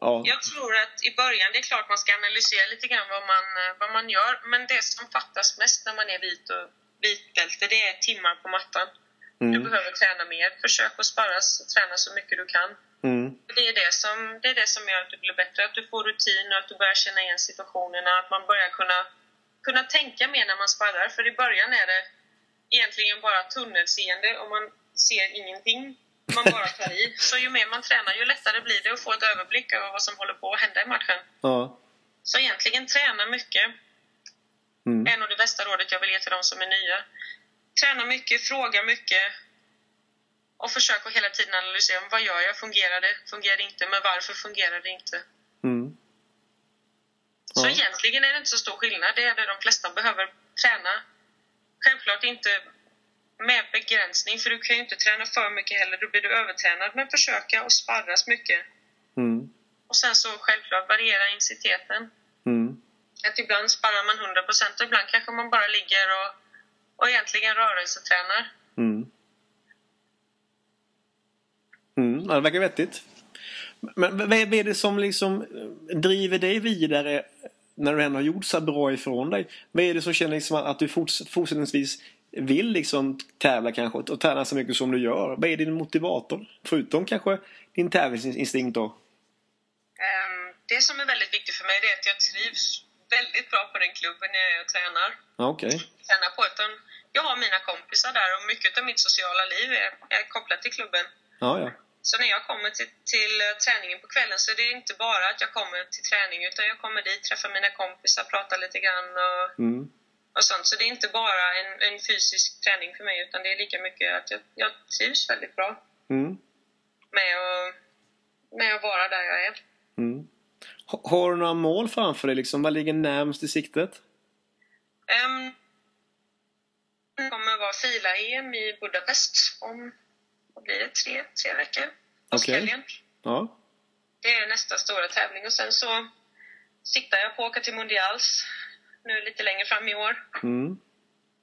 Ja. Jag tror att i början, det är klart man ska analysera lite grann vad man, vad man gör, men det som fattas mest när man är vit, och, vitbälte, det är timmar på mattan. Du Mm. behöver träna mer. Försök att sparras och träna så mycket du kan. Mm. Det är det, som, det är det som gör att du blir bättre. Att du får rutin och att du börjar känna igen situationerna. Att man börjar kunna, kunna tänka mer när man sparrar. För i början är det egentligen bara tunnelseende och man ser ingenting. Man bara tar i. Så ju mer man tränar, ju lättare blir det att få ett överblick över vad som håller på att hända i matchen. Ja. Så egentligen träna mycket. Mm. En av det bästa rådet jag vill ge till de som är nya. Träna mycket, fråga mycket. Och försök att hela tiden analysera. Vad gör jag? Fungerar det? Fungerar det inte? Men varför fungerar det inte? Mm. Så Ja. egentligen är det inte så stor skillnad. Det är det de flesta behöver träna. Självklart inte med begränsning, för du kan ju inte träna för mycket heller. Då blir du övertränad. Men försöka och sparras mycket. Mm. Och sen så självklart variera intensiteten. Mm. Att ibland sparrar man 100% och ibland kanske man bara ligger och, och egentligen rörelsetränar. Mm. Mm, ja, det verkar vettigt. Men vad är det som liksom driver dig vidare när du ändå har gjort så bra ifrån dig? Vad är det som känner liksom att du forts fortsättningsvis vill liksom tävla kanske och träna så mycket som du gör? Vad är din motivator? Förutom kanske din tävlingsinstinkt då? Ehm, Det som är väldigt viktigt för mig är att jag trivs väldigt bra på den klubben jag och tränar. Ja, Okej. tränar på. Utan jag har mina kompisar där och mycket av mitt sociala liv är, är kopplat till klubben. Ja, ja. Så när jag kommer till, till eh, träningen på kvällen så är det inte bara att jag kommer till träning utan jag kommer dit, träffar mina kompisar, pratar lite grann och, Mm. och sånt. Så det är inte bara en, en fysisk träning för mig utan det är lika mycket att jag, jag trivs väldigt bra Mm. med att, med att vara där jag är. Mm. Ha- Har du några mål framför dig? Liksom? Vad ligger närmst i siktet? Um, det kommer vara fila-EM i Budapest om, vad blir det, tre, tre veckor? Påskhelgen. Ja. Det är nästa stora tävling och sen så siktar jag på att åka till Mundials nu lite längre fram i år. Mm.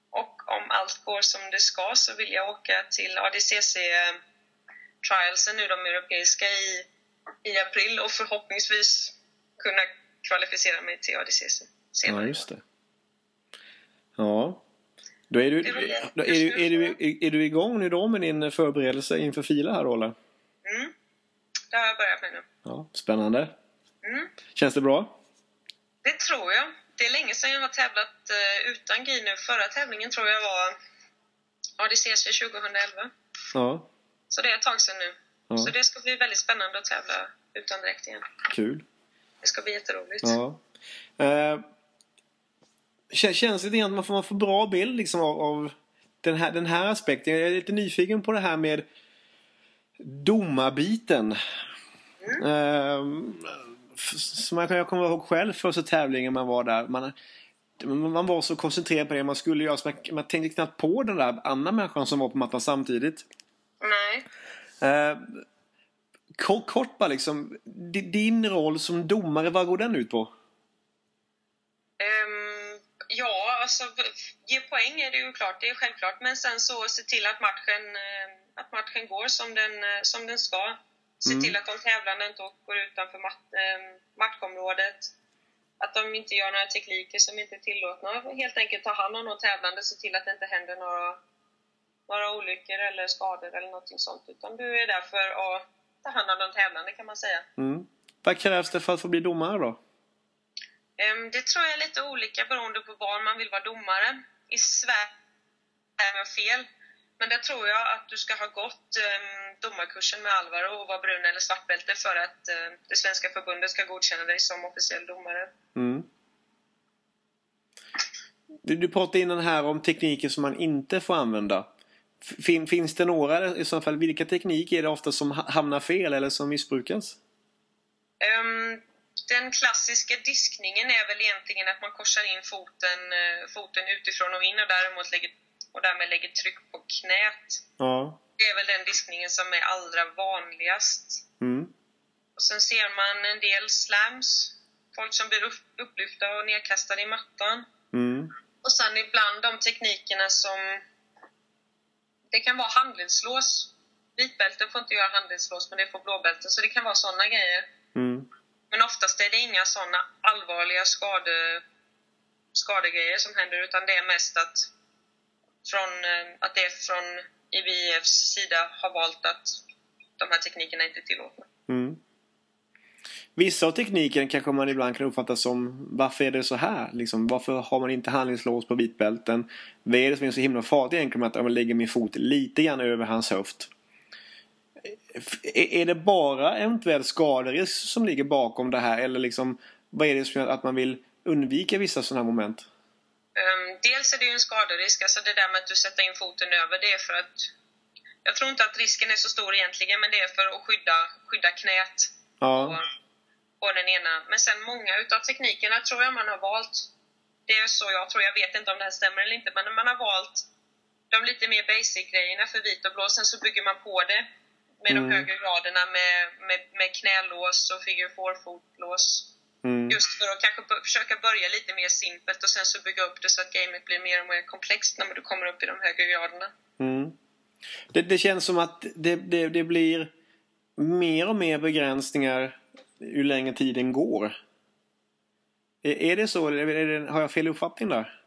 Och om allt går som det ska så vill jag åka till ADCC eh, trialsen nu, de europeiska, i, i april och förhoppningsvis kunna kvalificera mig till ADCC Ja, senare. just det. Ja. Då är du, Det det. då är, du, är, du, är, du igång nu då med din förberedelse inför Fila här då eller? Mm. Det har jag börjat med nu. Ja, spännande. Mm. Känns det bra? Det tror jag. Det är länge sedan jag har tävlat eh, utan GI nu. Förra tävlingen tror jag var ADCC 2011. Ja, Så det är ett tag sedan nu. Ja. Så det ska bli väldigt spännande att tävla utan dräkt igen. kul. Det ska bli jätteroligt. Ja. Eh, känns lite grann att man får, man får bra bild liksom av, av den, här, den här aspekten. Jag är lite nyfiken på det här med domarbiten. Eh, f- som jag, jag kommer ihåg själv första tävlingen man var där. Man, man var så koncentrerad på det man skulle göra så man, man tänkte knappt på den där andra människan som var på mattan samtidigt. Nej. Eh, kort, kort bara liksom. di- Din roll som domare, vad går den ut på? Ja, alltså ge poäng är det ju klart, det är självklart. Men sen så se till att matchen, eh, att matchen går som den, eh, som den ska. Se Mm. till att de tävlande inte går utanför mat, eh, matchområdet. Att de inte gör några tekniker som inte är tillåtna. Helt enkelt ta hand om de tävlande, se till att det inte händer några, några olyckor eller skador eller någonting sånt. Utan du är där för att ta hand om de tävlande kan man säga. Mm. Vad krävs det för att få bli domare då? Ehm, Det tror jag är lite olika beroende på var man vill vara domare. I Sverige är jag fel. Men där tror jag att du ska ha gått um, domarkursen med Alvaro och vara brun eller svartbälte för att eh, det svenska förbundet ska godkänna dig som officiell domare. Mm. Du, du pratade innan här om tekniker som man inte får använda. Fin, finns det några i så fall? Vilka tekniker är det ofta som ha- hamnar fel eller som missbrukas? Ehm, Den klassiska diskningen är väl egentligen att man korsar in foten, eh, foten utifrån och in och, däremot lägger, och därmed lägger tryck på knät. Ja. Det är väl den diskningen som är allra vanligast. Mm. Och sen ser man en del slams, folk som blir upp- upplyfta och nedkastade i mattan. Mm. Och sen ibland de teknikerna som... Det kan vara handledslås. Vitbälten får inte göra handledslås, men det får blåbälten. Så det kan vara sådana grejer. Mm. Men oftast är det inga sådana allvarliga skade, skadegrejer som händer, utan det är mest att från eh, att det från IVFs sida har valt att de här teknikerna inte är tillåtna. Mm. Vissa av tekniken kanske man ibland kan uppfatta som varför är det så här? Liksom, varför har man inte handlingslås på vitbälten? Vad är det som är så himla farligt egentligen med att om jag lägger min fot lite grann över hans höft? Är det bara eventuell skaderisk som ligger bakom det här eller liksom vad är det som gör att man vill undvika vissa sådana här moment? Um, dels är det ju en skaderisk, alltså det där med att du sätter in foten över, det är för att jag tror inte att risken är så stor egentligen, men det är för att skydda, skydda knät. Ja. Och, på den ena. Men sen många utav teknikerna tror jag man har valt. Det är så jag tror, jag vet inte om det här stämmer eller inte, men man har valt de lite mer basic-grejerna för vit och blå. Sen så bygger man på det med Mm. de högre graderna med, med, med knälås och figure four-fotlås. Mm. Just för att kanske försöka börja lite mer simpelt och sen så bygga upp det så att gamet blir mer och mer komplext när du kommer upp i de högre graderna. Mm. Det, det känns som att det, det, det blir mer och mer begränsningar ju längre tiden går. Är, är det så? Är har jag fel uppfattning där?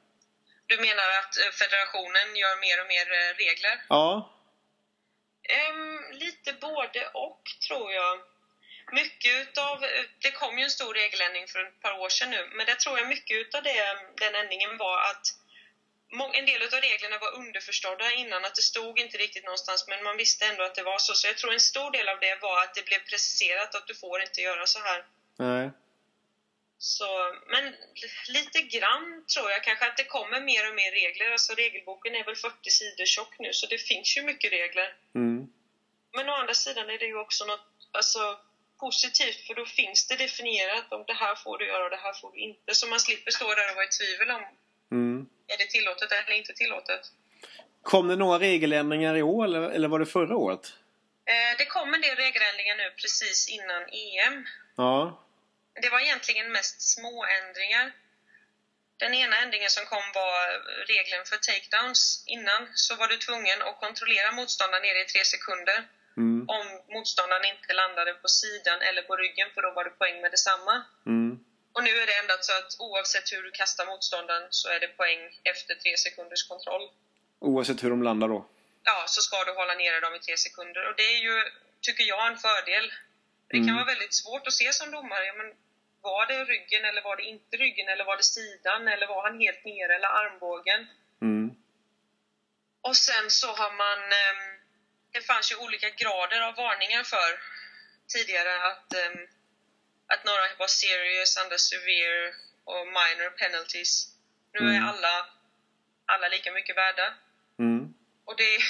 Du menar att eh, federationen gör mer och mer eh, regler? Ja. Um, lite både och, tror jag. Mycket utav, det kom ju en stor regeländring för ett par år sedan nu, men det tror jag mycket utav det, den ändringen var att en del av reglerna var underförstådda innan, att det stod inte riktigt någonstans, men man visste ändå att det var så. Så jag tror en stor del av det var att det blev preciserat att du får inte göra så här. Nej. Så, men lite grann tror jag kanske att det kommer mer och mer regler. Alltså regelboken är väl 40 sidor tjock nu, så det finns ju mycket regler. Mm. Men å andra sidan är det ju också något alltså, positivt för då finns det definierat om det här får du göra och det här får du inte. Så man slipper stå där och vara i tvivel om Mm. är det tillåtet eller inte tillåtet. Kom det några regeländringar i år eller, eller var det förra året? Eh, det kom en del regeländringar nu precis innan EM. Ja. Det var egentligen mest små ändringar. Den ena ändringen som kom var regeln för takedowns. Innan så var du tvungen att kontrollera motståndaren nere i tre sekunder Mm. om motståndaren inte landade på sidan eller på ryggen för då var det poäng med detsamma. Mm. Och nu är det ändrat så att oavsett hur du kastar motståndaren så är det poäng efter tre sekunders kontroll. Oavsett hur de landar då? Ja, så ska du hålla nere dem i tre sekunder. Och det är ju, tycker jag, en fördel. Det kan Mm. vara väldigt svårt att se som domare. Men var det ryggen eller var det inte ryggen? Eller var det sidan? Eller var han helt nere? Eller armbågen? Mm. Och sen så har man... ehm, det fanns ju olika grader av varningar för tidigare att, ehm, att några var serious, andra severe och minor penalties. Nu är Mm. alla, alla lika mycket värda. Mm. Och det är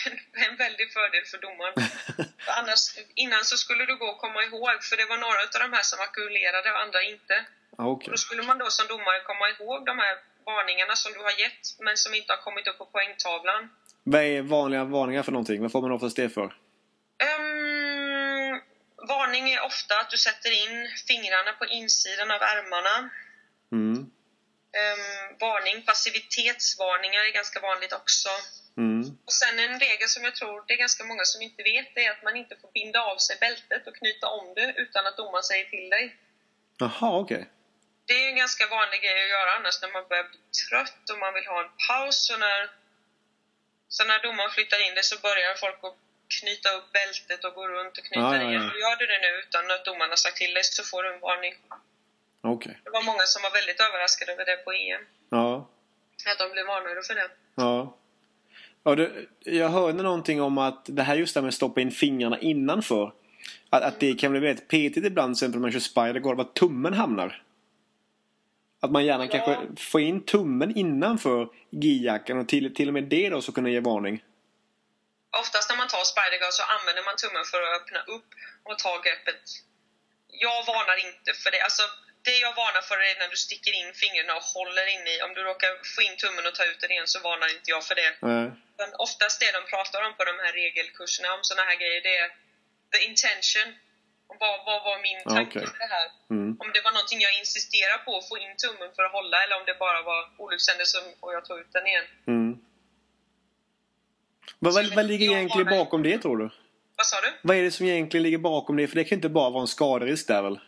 en väldig fördel för domaren. För Annars, innan så skulle du gå och komma ihåg, för det var några av de här som ackumulerade och andra inte. Ja, Okej. Då skulle man då som domare komma ihåg de här varningarna som du har gett, men som inte har kommit upp på poängtavlan. Vad är vanliga varningar för någonting? Vad får man oftast det för? Ehm, varning är ofta att du sätter in fingrarna på insidan av ärmarna. Mm. Ehm, varning, passivitetsvarningar är ganska vanligt också. Mm. Och sen en regel som jag tror det är ganska många som inte vet, det är att man inte får binda av sig bältet och knyta om det utan att domaren säger till dig. Jaha, okej. Det är en ganska vanlig grej att göra annars när man börjar bli trött och man vill ha en paus. Och när, så när domaren flyttar in det så börjar folk att knyta upp bältet och gå runt och knyta Ja, det ja, igen. ja. Och Gör du det nu utan att domaren har sagt till dig så får du en varning. Okej. Det var många som var väldigt överraskade över det på EM. Ja. Att de blev varnade för det. Ja. ja det, jag hörde någonting om att det här just det med att stoppa in fingrarna innanför. Att, att det kan bli väldigt petigt ibland, till exempel om man kör Spider-Guard, var tummen hamnar. Att man gärna Ja. kanske får in tummen innanför gijackan och till, till och med det då så kunna ge varning. Oftast när man tar Spider-Guard så använder man tummen för att öppna upp och ta greppet. Jag varnar inte för det. Alltså, det jag varnar för är när du sticker in fingrarna och håller in i. Om du råkar få in tummen och ta ut den igen så varnar inte jag för det. Nej. Men oftast det de pratar om på de här regelkurserna om såna här grejer, det är the intention. Och Vad, vad var min tanke okej. med det här? Mm. Om det var någonting jag insisterade på att få in tummen för att hålla eller om det bara var olyckshändelse och jag tog ut den igen. Mm. Vad, vad, vad ligger egentligen bakom det tror du? Vad sa du? Vad är det som egentligen ligger bakom det? För det kan ju inte bara vara en skaderisk där väl?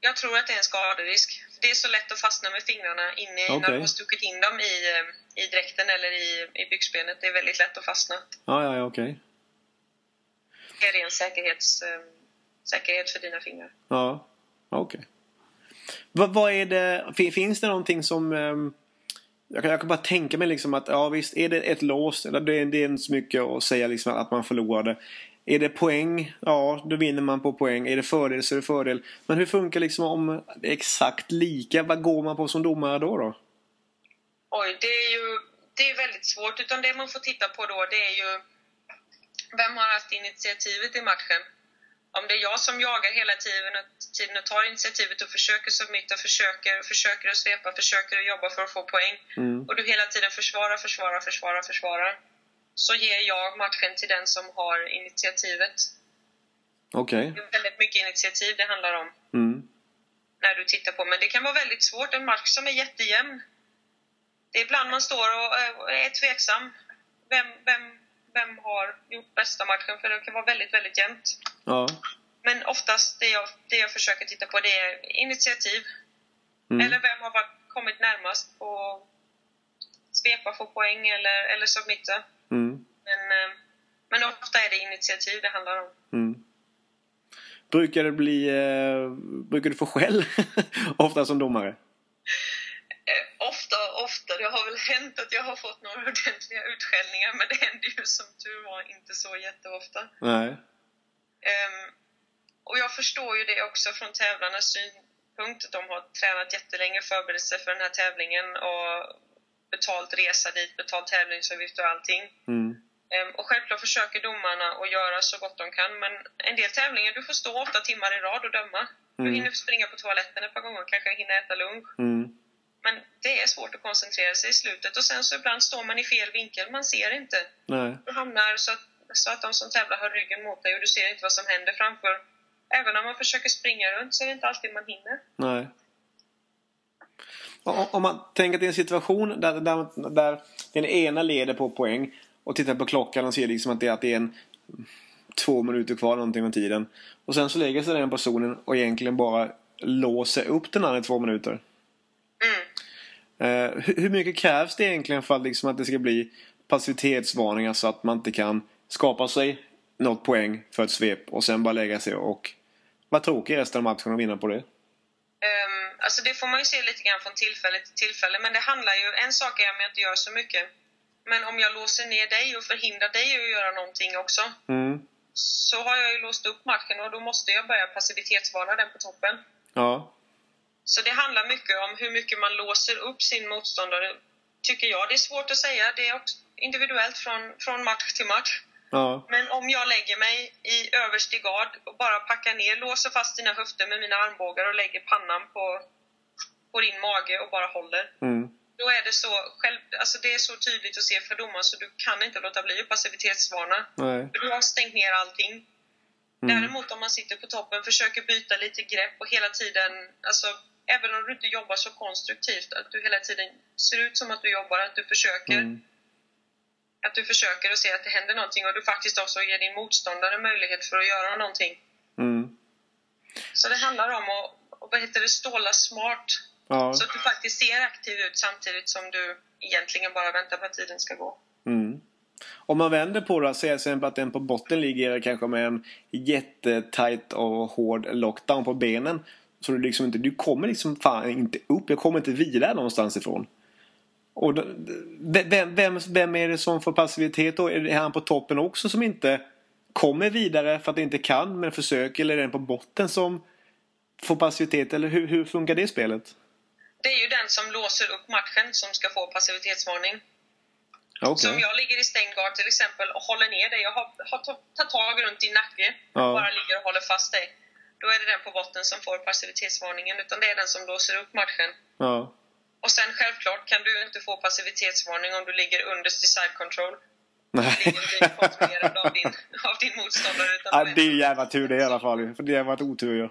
Jag tror att det är en skaderisk. Det är så lätt att fastna med fingrarna inne i, när du har stuckit in dem i, eh, i dräkten eller i, i byxbenet. Det är väldigt lätt att fastna. Ja, ja, ja, okej. Det är ren säkerhets, eh, säkerhet för dina fingrar. Ja, okej. Vad, vad är det, fin- finns det någonting som... ehm, jag, kan, jag kan bara tänka mig liksom att ja visst, är det ett lås, eller det, är- det är inte så mycket att säga liksom att man förlorade. Är det poäng, ja då vinner man på poäng. Är det fördel så är det fördel. Men hur funkar liksom om det är exakt lika? Vad går man på som domare då? då? Oj, det är ju det är väldigt svårt. Utan det man får titta på då, det är ju vem har haft initiativet i matchen? Om det är jag som jagar hela tiden och, tiden och tar initiativet och försöker submitta, försöker, försöker att svepa, försöker att jobba för att få poäng Mm. och du hela tiden försvarar, försvarar, försvarar, försvarar så ger jag matchen till den som har initiativet. Okej. Det är väldigt mycket initiativ det handlar om Mm. när du tittar på. Men det kan vara väldigt svårt. En match som är jättejämn. Det är ibland man står och är tveksam. Vem, vem, vem har gjort bästa matchen? För det kan vara väldigt, väldigt jämnt. Ja. Men oftast det jag, det jag försöker titta på det är initiativ. Mm. Eller vem har varit, kommit närmast på svepa, få poäng eller, eller submitta. Mm. Men, eh, men ofta är det initiativ det handlar om. Mm. Brukar det bli... Eh, brukar du få skäll? Ofta som domare? Eh, Ofta, ofta. Det har väl hänt att jag har fått några ordentliga utskällningar men det händer ju som tur var inte så jätteofta. Nej. Ehm, och jag förstår ju det också från tävlarnas synpunkt. De har tränat jättelänge, förberett sig för den här tävlingen och betalt resa dit, betalt tävlingsavgift och allting. Mm. Ehm, och självklart försöker domarna att göra så gott de kan men en del tävlingar, du får stå åtta timmar i rad och döma. Du Mm. hinner springa på toaletten ett par gånger, kanske hinna äta lunch. Mm. Men det är svårt att koncentrera sig i slutet och sen så ibland står man i fel vinkel, man ser inte. Nej. Du hamnar så att, så att de som tävlar har ryggen mot dig och du ser inte vad som händer framför. Även om man försöker springa runt så är det inte alltid man hinner. Nej. Om man tänker till en situation där, där, där den ena leder på poäng och tittar på klockan och ser liksom att det, att det är en två minuter kvar någonting av tiden. Och sen så lägger sig den personen och egentligen bara låser upp den andra i två minuter. Mm. Eh, hur, hur mycket krävs det egentligen för att, liksom, att det ska bli passivitetsvarningar så att man inte kan skapa sig något poäng för ett svep och sen bara lägga sig och vara tråkig resten av matchen och vinna på det? Ehm, alltså det får man ju se lite grann från tillfälle till tillfälle. Men det handlar ju, en sak är om jag inte gör så mycket. Men om jag låser ner dig och förhindrar dig att göra någonting också. Mm. Så har jag ju låst upp matchen och då måste jag börja passivitetsvarna den på toppen. Ja. Så det handlar mycket om hur mycket man låser upp sin motståndare, tycker jag. Det är svårt att säga. Det är också individuellt från, från match till match. Ja. Men om jag lägger mig i överste gard och bara packar ner, låser fast dina höfter med mina armbågar och lägger pannan på, på din mage och bara håller. Mm. Då är det så, själv, alltså det är så tydligt att se för domaren så du kan inte låta bli att passivitetsvarna. Nej. För Du har stängt ner allting. Mm. Däremot om man sitter på toppen, försöker byta lite grepp och hela tiden, alltså även om du inte jobbar så konstruktivt, att du hela tiden ser ut som att du jobbar, att du försöker, Mm. Att du försöker och se att det händer någonting och du faktiskt också ger din motståndare möjlighet för att göra någonting. Mm. Så det handlar om att, att vad heter det, ståla smart, Ja. så att du faktiskt ser aktiv ut samtidigt som du egentligen bara väntar på att tiden ska gå. Mm. Om man vänder på det, säger till att den på botten ligger kanske med en jättetight och hård lockdown på benen. Så du liksom inte, du kommer liksom fan inte upp, jag kommer inte vidare någonstans ifrån. Och vem, vem, vem är det som får passivitet då? Är han på toppen också som inte kommer vidare för att det inte kan men försöker? Eller är det den på botten som får passivitet? Eller hur, hur funkar det spelet? Det är ju den som låser upp matchen som ska få passivitetsvarning. Okej. Så om jag ligger i stängd gard till exempel och håller ner dig, jag har, har ta- tagit tag runt din nacke Ja. och bara ligger och håller fast dig. Då är det den på botten som får passivitetsvarningen, utan det är den som låser upp matchen. Ja. Och sen självklart kan du inte få passivitetsvarning om du ligger underst i side control. Nej. Ligger kontrollerad av din, av din motståndare. Utan Ja, är det är jävla tur det i alla fall. För det har varit otur ju.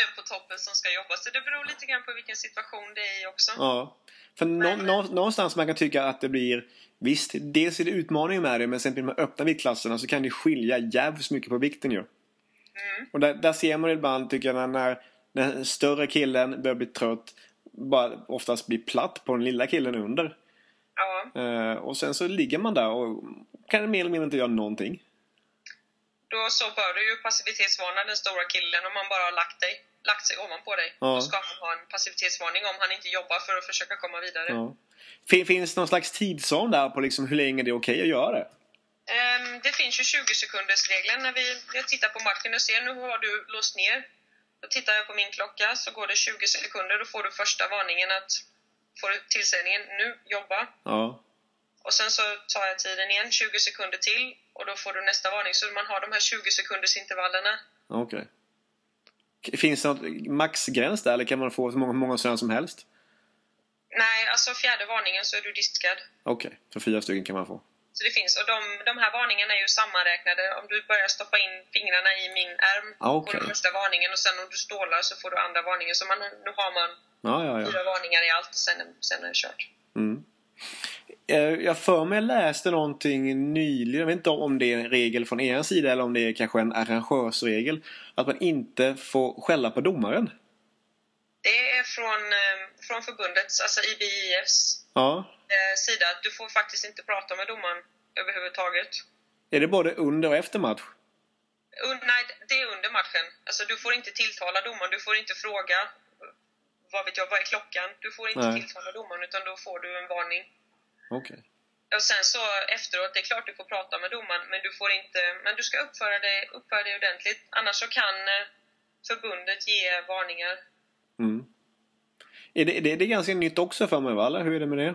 den på toppen som ska jobba. Så det beror lite grann på vilken situation det är i också. Ja. För Men- nå, någonstans man kan tycka att det blir Visst, dels är det utmaning med det men sen i de här öppna viktklasserna så kan det skilja jävligt mycket på vikten ju. Mm. Och där, där ser man ibland tycker jag när, när den större killen börjar bli trött. Bara oftast blir platt på den lilla killen under. Ja. Eh, och sen så ligger man där och kan mer eller mindre inte göra någonting. Då så bör du ju passivitetsvarna den stora killen om han bara har lagt, dig, lagt sig ovanpå dig. Ja. Då ska han ha en passivitetsvarning om han inte jobbar för att försöka komma vidare. Ja. Fin- Finns det någon slags tidsram där på liksom hur länge det är okej att göra det? Ehm, det finns ju 20 sekunders regeln när vi tittar på matchen och ser nu har du låst ner. Tittar jag på min klocka så går det 20 sekunder. Då får du första varningen att får du tillsägningen nu, jobba. Ja. Och sen så tar jag tiden igen, 20 sekunder till. Och då får du nästa varning. Så man har de här 20 sekunders intervallerna. Okej. K- Finns det något maxgräns där eller kan man få så många, många sådana som helst? Nej, alltså fjärde varningen så är du diskad. Okej, för fyra stycken kan man få. Så det finns. Och de, de här varningarna är ju sammanräknade. Om du börjar stoppa in fingrarna i min ärm Ah, får du första varningen och sen om du stålar så får du andra varningen. Så man, nu har man Ja, ja, ja. fyra varningar i allt och sen, sen är det kört. Mm. Eh, Jag för mig läste någonting nyligen, jag vet inte om det är en regel från er sida eller om det är kanske en arrangörsregel. Att man inte får skälla på domaren. Det är från, eh, från förbundets, alltså IBIFs Ja. eh, sida att du får faktiskt inte prata med domaren överhuvudtaget. Är det både under och efter match? Un, nej, det är under matchen. Alltså, du får inte tilltala domaren, du får inte fråga vad vet jag, vad är klockan? Du får inte Nej. tilltala domaren utan då får du en varning. Okej. Och sen så efteråt, det är klart du får prata med domaren men du får inte, men du ska uppföra dig, uppföra dig ordentligt. Annars så kan eh, förbundet ge varningar. Mm. Är det, det, det är ganska nytt också för mig va? Eller hur är det med det?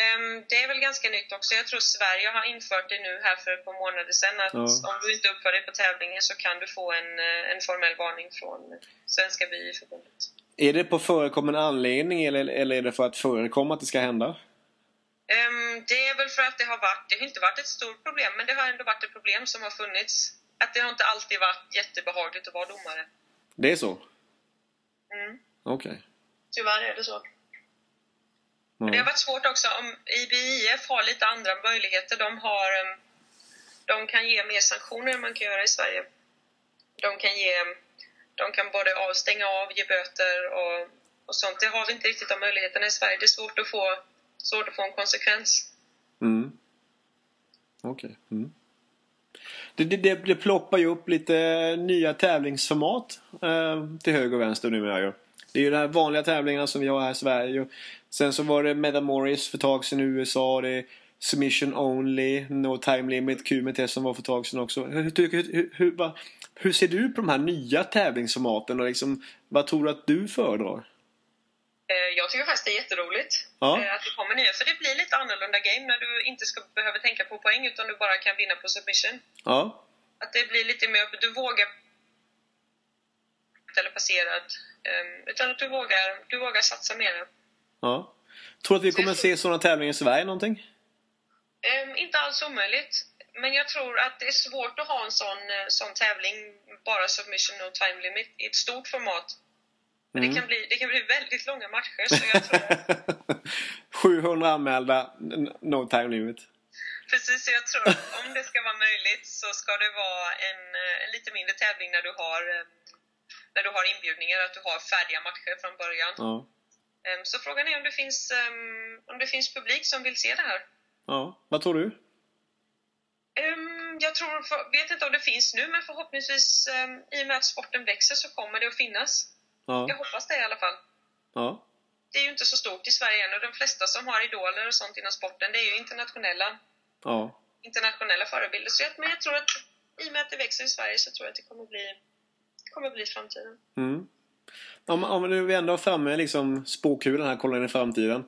Ehm, det är väl ganska nytt också. Jag tror Sverige har infört det nu här för ett par månader sedan att Ja. om du inte uppför dig på tävlingen så kan du få en, eh, en formell varning från Svenska BI-förbundet. Är det på förekommen anledning eller, eller är det för att förekomma att det ska hända? Ehm, det är väl för att det har varit, det har inte varit ett stort problem, men det har ändå varit ett problem som har funnits. Att det har inte alltid varit jättebehagligt att vara domare. Det är så? Mm. Okej. Tyvärr är det så. Ja. Det har varit svårt också om IBIF har lite andra möjligheter. De, har, ehm, de kan ge mer sanktioner än man kan göra i Sverige. De kan ge, de kan både av, stänga av, ge böter och, och sånt. Det har vi inte riktigt de möjligheterna i Sverige. Det är svårt att få, svårt att få en konsekvens. Mm. Okej. Mm. Det, det, det, ploppar ju upp lite nya tävlingsformat eh, till höger och vänster numera ju. Det är ju de här vanliga tävlingarna som vi har här i Sverige. Sen så var det Metamoris för ett tag sedan i USA. Det är Submission Only, No Time Limit, QMT som var för ett tag sedan också. Hur, hur, hur, hur, vad- hur ser du på de här nya tävlingsformaten och liksom, vad tror du att du föredrar? Eh, Jag tycker faktiskt det är jätteroligt Ja. eh, att det kommer nya. För det blir lite annorlunda game när du inte ska behöva tänka på poäng utan du bara kan vinna på submission. Ja. Att det blir lite mer. Du vågar eller passerad. ehm, Utan att du vågar, du vågar satsa mer. ja. Tror du att vi kommer att se sådana tävlingar i Sverige någonting? Ehm, inte alls omöjligt. Men jag tror att det är svårt att ha en sån, eh, sån tävling, bara submission no time limit, i ett stort format. Men Mm. det, kan bli, det kan bli väldigt långa matcher. Så jag tror att, 700 anmälda, no time limit. precis, jag tror att om det ska vara möjligt så ska det vara en, eh, en lite mindre tävling när du har eh, när du har inbjudningar, att du har färdiga matcher från början. Ja. Ehm, Så frågan är om det finns, ehm, om det finns publik som vill se det här. ja. Vad tror du? Ehm, Jag tror, vet inte om det finns nu, men förhoppningsvis i och med att sporten växer så kommer det att finnas. Jag Ja. hoppas det i alla fall. Ja. Det är ju inte så stort i Sverige än och de flesta som har idoler och sånt inom sporten, det är ju internationella, Ja. internationella förebilder. Så jag, men jag tror att i och med att det växer i Sverige så tror jag att det kommer bli, kommer bli framtiden. Mm. Om, om nu vi ändå är framme liksom spåkulan här, kollar in i framtiden.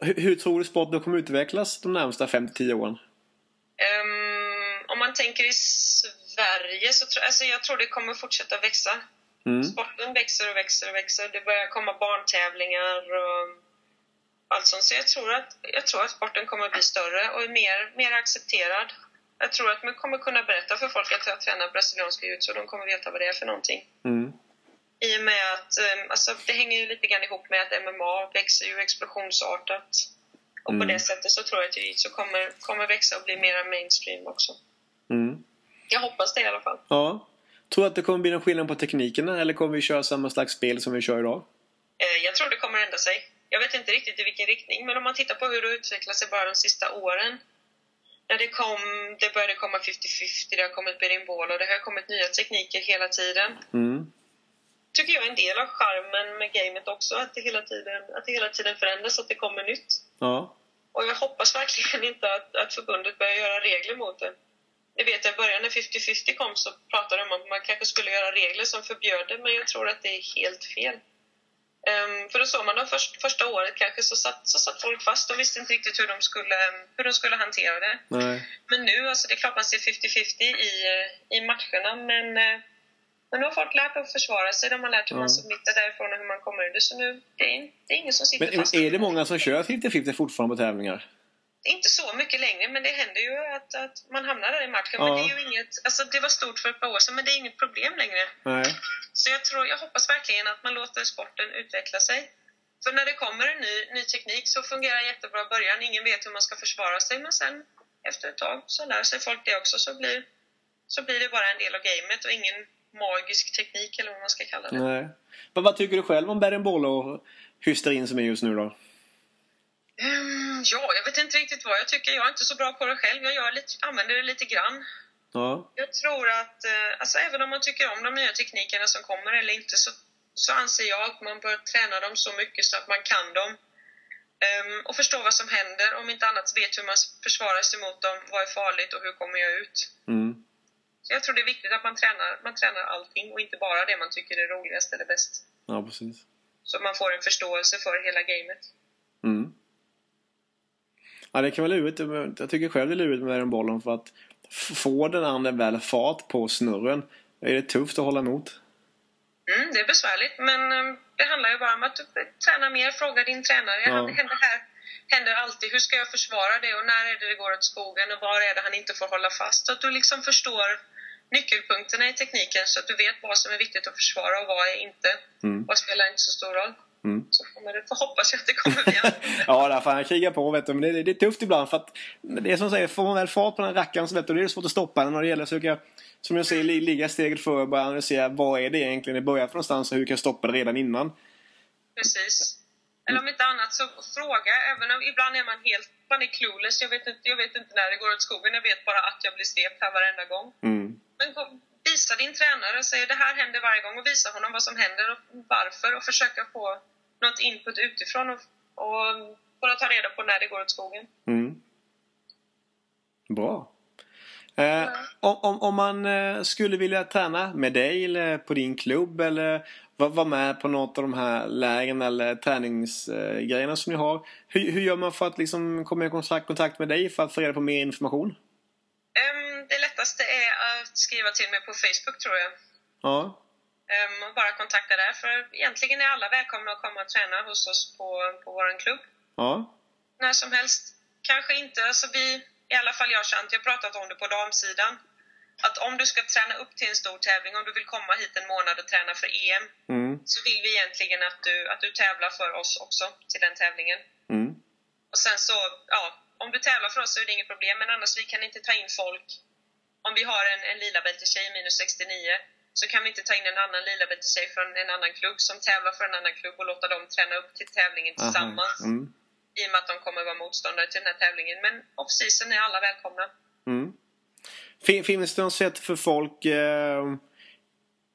Hur, hur tror du sporten kommer utvecklas de närmsta 5-10 åren? Ehm, om man tänker i Sverige så tror alltså jag tror det kommer fortsätta växa. Mm. Sporten växer och växer och växer. Det börjar komma barntävlingar och allt sånt. Så jag tror att, jag tror att sporten kommer bli större och mer, mer accepterad. Jag tror att man kommer kunna berätta för folk att jag tränar brasilianska jiu så de kommer veta vad det är för någonting. Mm. I och med att, eh, alltså det hänger ju lite grann ihop med att MMA växer ju explosionsartat. Och på Mm. det sättet så tror jag att jiu kommer, kommer växa och bli mer mainstream också. Mm. Jag hoppas det i alla fall. Ja. Tror du att det kommer bli någon skillnad på teknikerna eller kommer vi köra samma slags spel som vi kör idag? Eh, jag tror det kommer ändra sig. Jag vet inte riktigt i vilken riktning, men om man tittar på hur det utvecklat sig bara de sista åren. När det, kom, det började komma 50-50, det har kommit berimbol och det har kommit nya tekniker hela tiden. Mm. tycker jag är en del av charmen med gamet också, att det hela tiden, att det hela tiden förändras, att det kommer nytt. Ja. Och jag hoppas verkligen inte att, att förbundet börjar göra regler mot det. Det vet jag i början när 50-50 kom så pratade de om att man kanske skulle göra regler som förbjöd det, men jag tror att det är helt fel. Um, för då såg man då först, första året kanske så satt, så satt folk fast och visste inte riktigt hur de skulle, hur de skulle hantera det. Nej. Men nu, alltså det är klart man ser 50-50 i, i matcherna, men, eh, men nu har folk lärt att försvara sig. De har lärt hur man Ja. submittar därifrån och hur man kommer ur det. Så nu, det är, det är ingen som sitter Men fast. är det många som kör 50-50 fortfarande på tävlingar? Inte så mycket längre, men det händer ju att, att man hamnar där i matchen. Ja. Men det är ju inget, alltså det var stort för ett par år sedan, men det är inget problem längre. Nej. Så jag, tror, jag hoppas verkligen att man låter sporten utveckla sig. För när det kommer en ny, ny teknik så fungerar jättebra i början. Ingen vet hur man ska försvara sig, men sen efter ett tag så lär sig folk det också. Så blir, så blir det bara en del av gamet och ingen magisk teknik eller vad man ska kalla det. Nej. Men vad tycker du själv om Berenboll och hysterin som är just nu då? Ehm, ja, jag vet inte riktigt vad jag tycker. Jag är inte så bra på det själv. Jag gör lite, använder det lite grann. Ja. Jag tror att, eh, alltså även om man tycker om de nya teknikerna som kommer eller inte så, så anser jag att man bör träna dem så mycket så att man kan dem. Ehm, och förstå vad som händer. Om inte annat vet hur man försvarar sig mot dem. Vad är farligt och hur kommer jag ut? Mm. Så jag tror det är viktigt att man tränar, man tränar allting och inte bara det man tycker är roligast eller bäst. Ja, precis. Så man får en förståelse för hela gamet. Mm. Ja, det kan vara lurigt. Jag tycker själv det är lurigt med den bollen för att får den andra väl fart på snurren är det tufft att hålla emot. Mm, det är besvärligt, men eh, det handlar ju bara om att du tränar mer. Fråga din tränare. Ja. Händer här händer alltid. Hur ska jag försvara det och när är det det går åt skogen och var är det han inte får hålla fast? Så att du liksom förstår nyckelpunkterna i tekniken så att du vet vad som är viktigt att försvara och vad är inte. Mm. Vad spelar inte så stor roll. Mm. Så kommer det, får hoppas jag att det kommer bli annorlunda. Ja, där får han kriga på vet du. Men det, det är tufft ibland för att det är som säger, får man väl fart på den rackaren så vet du, det är svårt att stoppa den när det gäller att försöka, som jag säger, li- ligga steget före och börja analysera vad är det egentligen det börjar för någonstans och hur kan jag stoppa det redan innan. Precis. Eller om inte annat så fråga, även om ibland är man helt, man är clueless. Jag vet inte, jag vet inte när det går åt skogen, jag vet bara att jag blir svept här varenda gång. Mm. Men gå- visa din tränare och säg det här händer varje gång och visa honom vad som händer och varför och försöka få något input utifrån och, och för att ta reda på när det går åt skogen. Mm. Bra. Eh, om, om, om man eh, skulle vilja träna med dig eller på din klubb eller vara med på något av de här lägren eller träningsgrejerna som ni har. Hur, hur gör man för att liksom komma i kontakt, kontakt med dig för att få reda på mer information? Det lättaste är att skriva till mig på Facebook tror jag. Ja. Ehm, och bara kontakta där. För egentligen är alla välkomna att komma och träna hos oss på, på vår klubb. Ja. När som helst. Kanske inte, alltså vi, i alla fall jag känt, jag har pratat om det på damsidan. Att om du ska träna upp till en stor tävling, om du vill komma hit en månad och träna för EM, Mm. så vill vi egentligen att du, att du tävlar för oss också till den tävlingen. Mm. Och sen så, ja, om du tävlar för oss så är det inget problem, men annars vi kan inte ta in folk. Om vi har en, en lila bältestjej minus 69 så kan vi inte ta in en annan lila bältestjej från en annan klubb som tävlar för en annan klubb och låta dem träna upp till tävlingen tillsammans. Mm. I och med att de kommer vara motståndare till den här tävlingen. Men off-season är alla välkomna. Mm. Fin- Finns det något sätt för folk eh,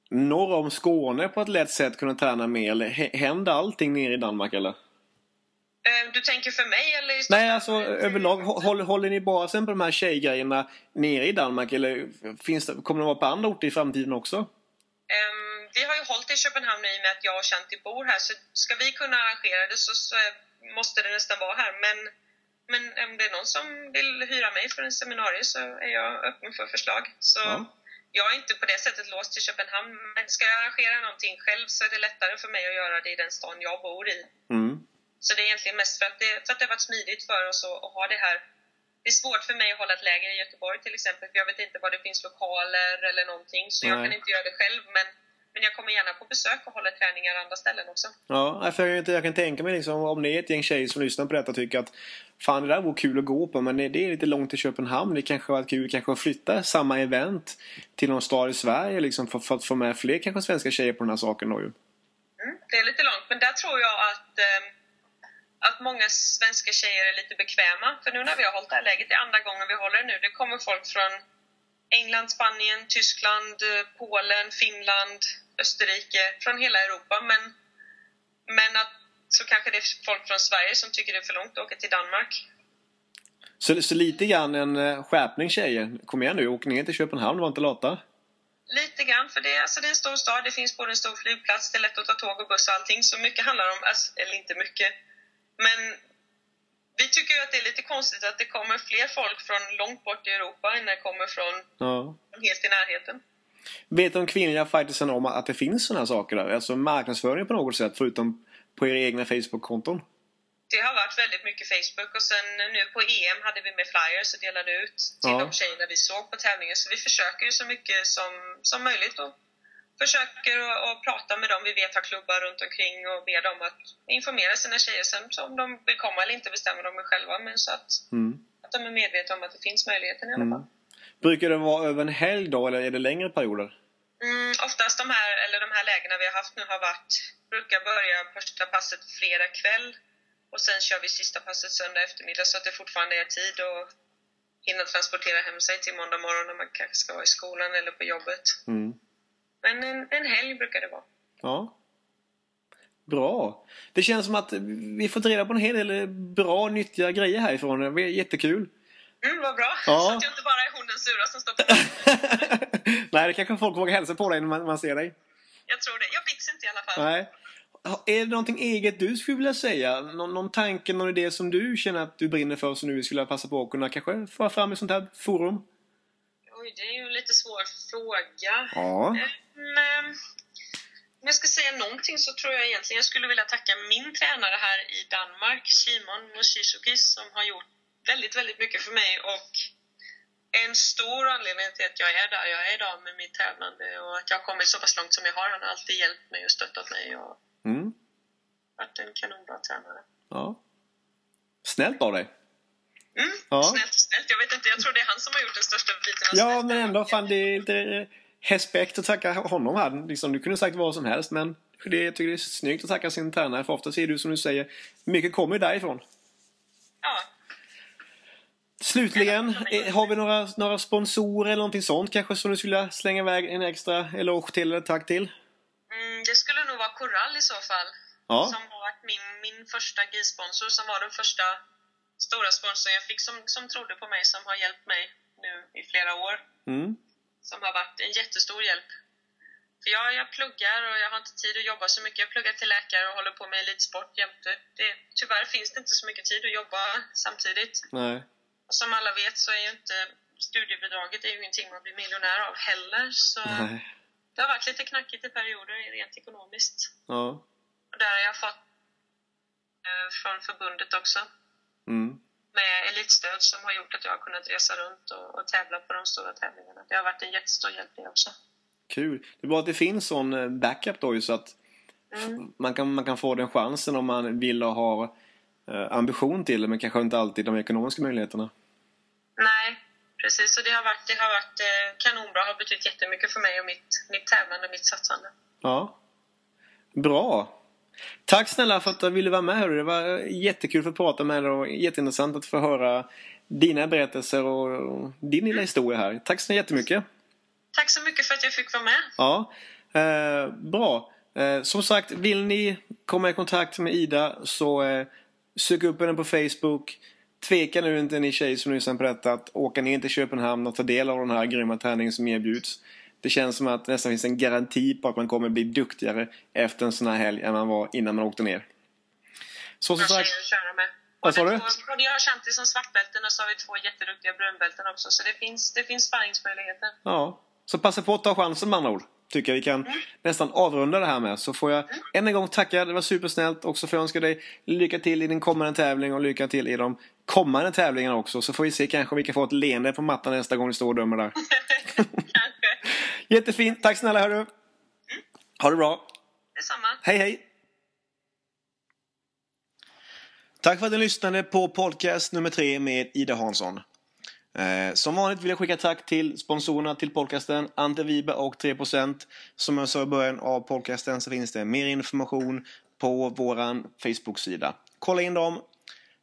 norr om Skåne på ett lätt sätt kunna träna mer? Eller hä- händer allting nere i Danmark eller? Eh, Du tänker för mig eller Nej, alltså allmänhet? överlag. hå- Håller, håller ni bara sen på de här tjejgrejerna nere i Danmark eller finns det, kommer det vara på andra orter i framtiden också? Ehm, vi har ju hållit i Köpenhamn i och med att jag och Shanti bor här, så ska vi kunna arrangera det så, så måste det nästan vara här. Men, men om det är någon som vill hyra mig för en seminarium så är jag öppen för förslag. Så Ja. jag är inte på det sättet låst till Köpenhamn, men ska jag arrangera någonting själv så är det lättare för mig att göra det i den stan jag bor i. Mm. Så det är egentligen mest för att det, för att det har varit smidigt för oss att, att ha det här. Det är svårt för mig att hålla ett läger i Göteborg till exempel, för jag vet inte var det finns lokaler eller någonting. Så jag Nej. kan inte göra det själv, men men jag kommer gärna på besök och håller träningar andra ställen också. Ja, för jag, jag kan tänka mig liksom om ni är ett gäng tjejer som lyssnar på detta och tycker att Fan det där vore kul att gå på men det är lite långt till Köpenhamn. Det kanske var kul kanske att flytta samma event till någon stad i Sverige liksom för, för att få med fler kanske svenska tjejer på den här saken då ju. Mm, det är lite långt men där tror jag att eh, att många svenska tjejer är lite bekväma. För nu när vi har hållit det här läget, det är andra gången vi håller det nu, det kommer folk från England, Spanien, Tyskland, eh, Polen, Finland, Österrike, från hela Europa. Men, men att, så kanske det är folk från Sverige som tycker det är för långt att åka till Danmark. Så, så lite grann en uh, skärpning tjejer. Kom igen nu, åk ner till Köpenhamn, var inte lata. Lite grann, för det, alltså det är en stor stad, det finns både en stor flygplats, det är lätt att ta tåg och buss och allting. Så mycket handlar om, alltså, eller inte mycket, men vi tycker ju att det är lite konstigt att det kommer fler folk från långt bort i Europa än det kommer från ja. helt i närheten. Vet de kvinnliga fightersen om att det finns sådana här saker där? Alltså marknadsföring på något sätt förutom på era egna Facebook-konton? Det har varit väldigt mycket Facebook och sen nu på EM hade vi med flyers och delade ut till ja. de tjejerna vi såg på tävlingen. Så vi försöker ju så mycket som, som möjligt att försöker att prata med dem vi vet har klubbar runt omkring och ber dem att informera sina tjejer. Sen så om de vill komma eller inte bestämmer de själva, men så att, mm. att de är medvetna om att det finns möjligheten i alla mm. fall. Mm. Brukar det vara över en helg då, eller är det längre perioder? Mm, oftast de här, eller de här lägena vi har haft nu har varit, brukar börja första passet fredag kväll och sen kör vi sista passet söndag eftermiddag så att det fortfarande är tid att hinna transportera hem sig till måndag morgon när man kanske ska vara i skolan eller på jobbet. Mm. Men en, en helg brukar det vara. Ja. Bra. Det känns som att vi fått reda på en hel del bra, nyttiga grejer härifrån. Det är jättekul. Mm, vad bra. Ja. Så att jag inte bara är hunden sura som står på Nej, det kanske folk vågar hälsa på dig när man, man ser dig. Jag tror det. Jag bits inte i alla fall. Nej. Är det någonting eget du skulle vilja säga? Någon, någon tanke, någon idé som du känner att du brinner för som du skulle vilja passa på att kunna kanske föra fram i sånt här forum? Oj, det är ju en lite svår fråga. Ja. Men, om jag ska säga någonting så tror jag egentligen jag skulle vilja tacka min tränare här i Danmark, Simon Musishukis, som har gjort väldigt, väldigt mycket för mig och en stor anledning till att jag är där jag är idag med mitt tävlande och att jag har kommit så pass långt som jag har. Han har alltid hjälpt mig och stöttat mig och mm. varit en kanonbra tränare. Ja. Snällt av dig. Mm, ja. Snällt, snällt. Jag vet inte, jag tror det är han som har gjort den största biten av Ja, men ändå. Fan, det är lite respekt att tacka honom här. Liksom, du kunde sagt vad som helst, men det, jag tycker det är snyggt att tacka sin tränare. För ofta ser du som du säger, mycket kommer ju därifrån. Ja. Slutligen, eh, har vi några, några sponsorer eller någonting sånt kanske som du skulle slänga iväg en extra eloge till eller tack till? Mm, det skulle nog vara Coral i så fall. Ja. Som har varit min, min första GI-sponsor, som var den första stora sponsorn jag fick som, som trodde på mig, som har hjälpt mig nu i flera år. Mm. Som har varit en jättestor hjälp. För jag, jag pluggar och jag har inte tid att jobba så mycket. Jag pluggar till läkare och håller på med elitsport jämte. Det, tyvärr finns det inte så mycket tid att jobba samtidigt. Nej. Och som alla vet så är ju inte studiebidraget är ju ingenting man blir miljonär av heller. Så Nej. det har varit lite knackigt i perioder rent ekonomiskt. Ja. Och där har jag fått eh, från förbundet också. Med elitstöd som har gjort att jag har kunnat resa runt och, och tävla på de stora tävlingarna. Det har varit en jättestor hjälp det också. Kul. Det är bra att det finns sån eh, backup då ju så att mm. man, kan, man kan få den chansen om man vill och har eh, ambition till det men kanske inte alltid de ekonomiska möjligheterna. Nej, precis. Så det har varit, det har varit eh, kanonbra. Har betytt jättemycket för mig och mitt, mitt tävlande och mitt satsande. Ja. Bra. Tack snälla för att du ville vara med. Det var jättekul att få prata med dig och jätteintressant att få höra dina berättelser och din lilla historia här. Tack så jättemycket. Tack så mycket för att jag fick vara med. Ja, eh, bra. Eh, som sagt, vill ni komma i kontakt med Ida så eh, sök upp henne på Facebook. Tveka nu inte ni tjejer som lyssnar på detta att åka ner till Köpenhamn och ta del av den här grymma träningen som erbjuds. Det känns som att det nästan finns en garanti på att man kommer bli duktigare efter en sån här helg än man var innan man åkte ner. Så som sagt... Vad sa du? Både jag har känt det som svartbälten och så har vi två jätteduktiga brunbälten också. Så det finns, det finns sparringsmöjligheter. Ja, så passa på att ta chansen med andra ord. Tycker jag vi kan mm. nästan avrunda det här med. Så får jag mm. än en gång tacka, det var supersnällt. Och så får jag önska dig lycka till i din kommande tävling och lycka till i de kommande tävlingarna också. Så får vi se kanske om vi kan få ett leende på mattan nästa gång vi står och dömer där. Jättefint, tack snälla hörru. Ha det bra! Detsamma. Hej hej! Tack för att ni lyssnade på podcast nummer tre med Ida Hansson. Eh, som vanligt vill jag skicka tack till sponsorerna till podcasten, Ante Wibe och 3%. Som jag sa i början av podcasten så finns det mer information på våran Facebook-sida. Kolla in dem.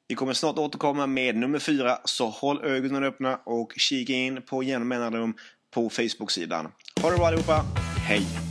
Vi kommer snart återkomma med nummer fyra, så håll ögonen öppna och kika in på Genom på Facebook-sidan. Ha det bra allihopa, hej!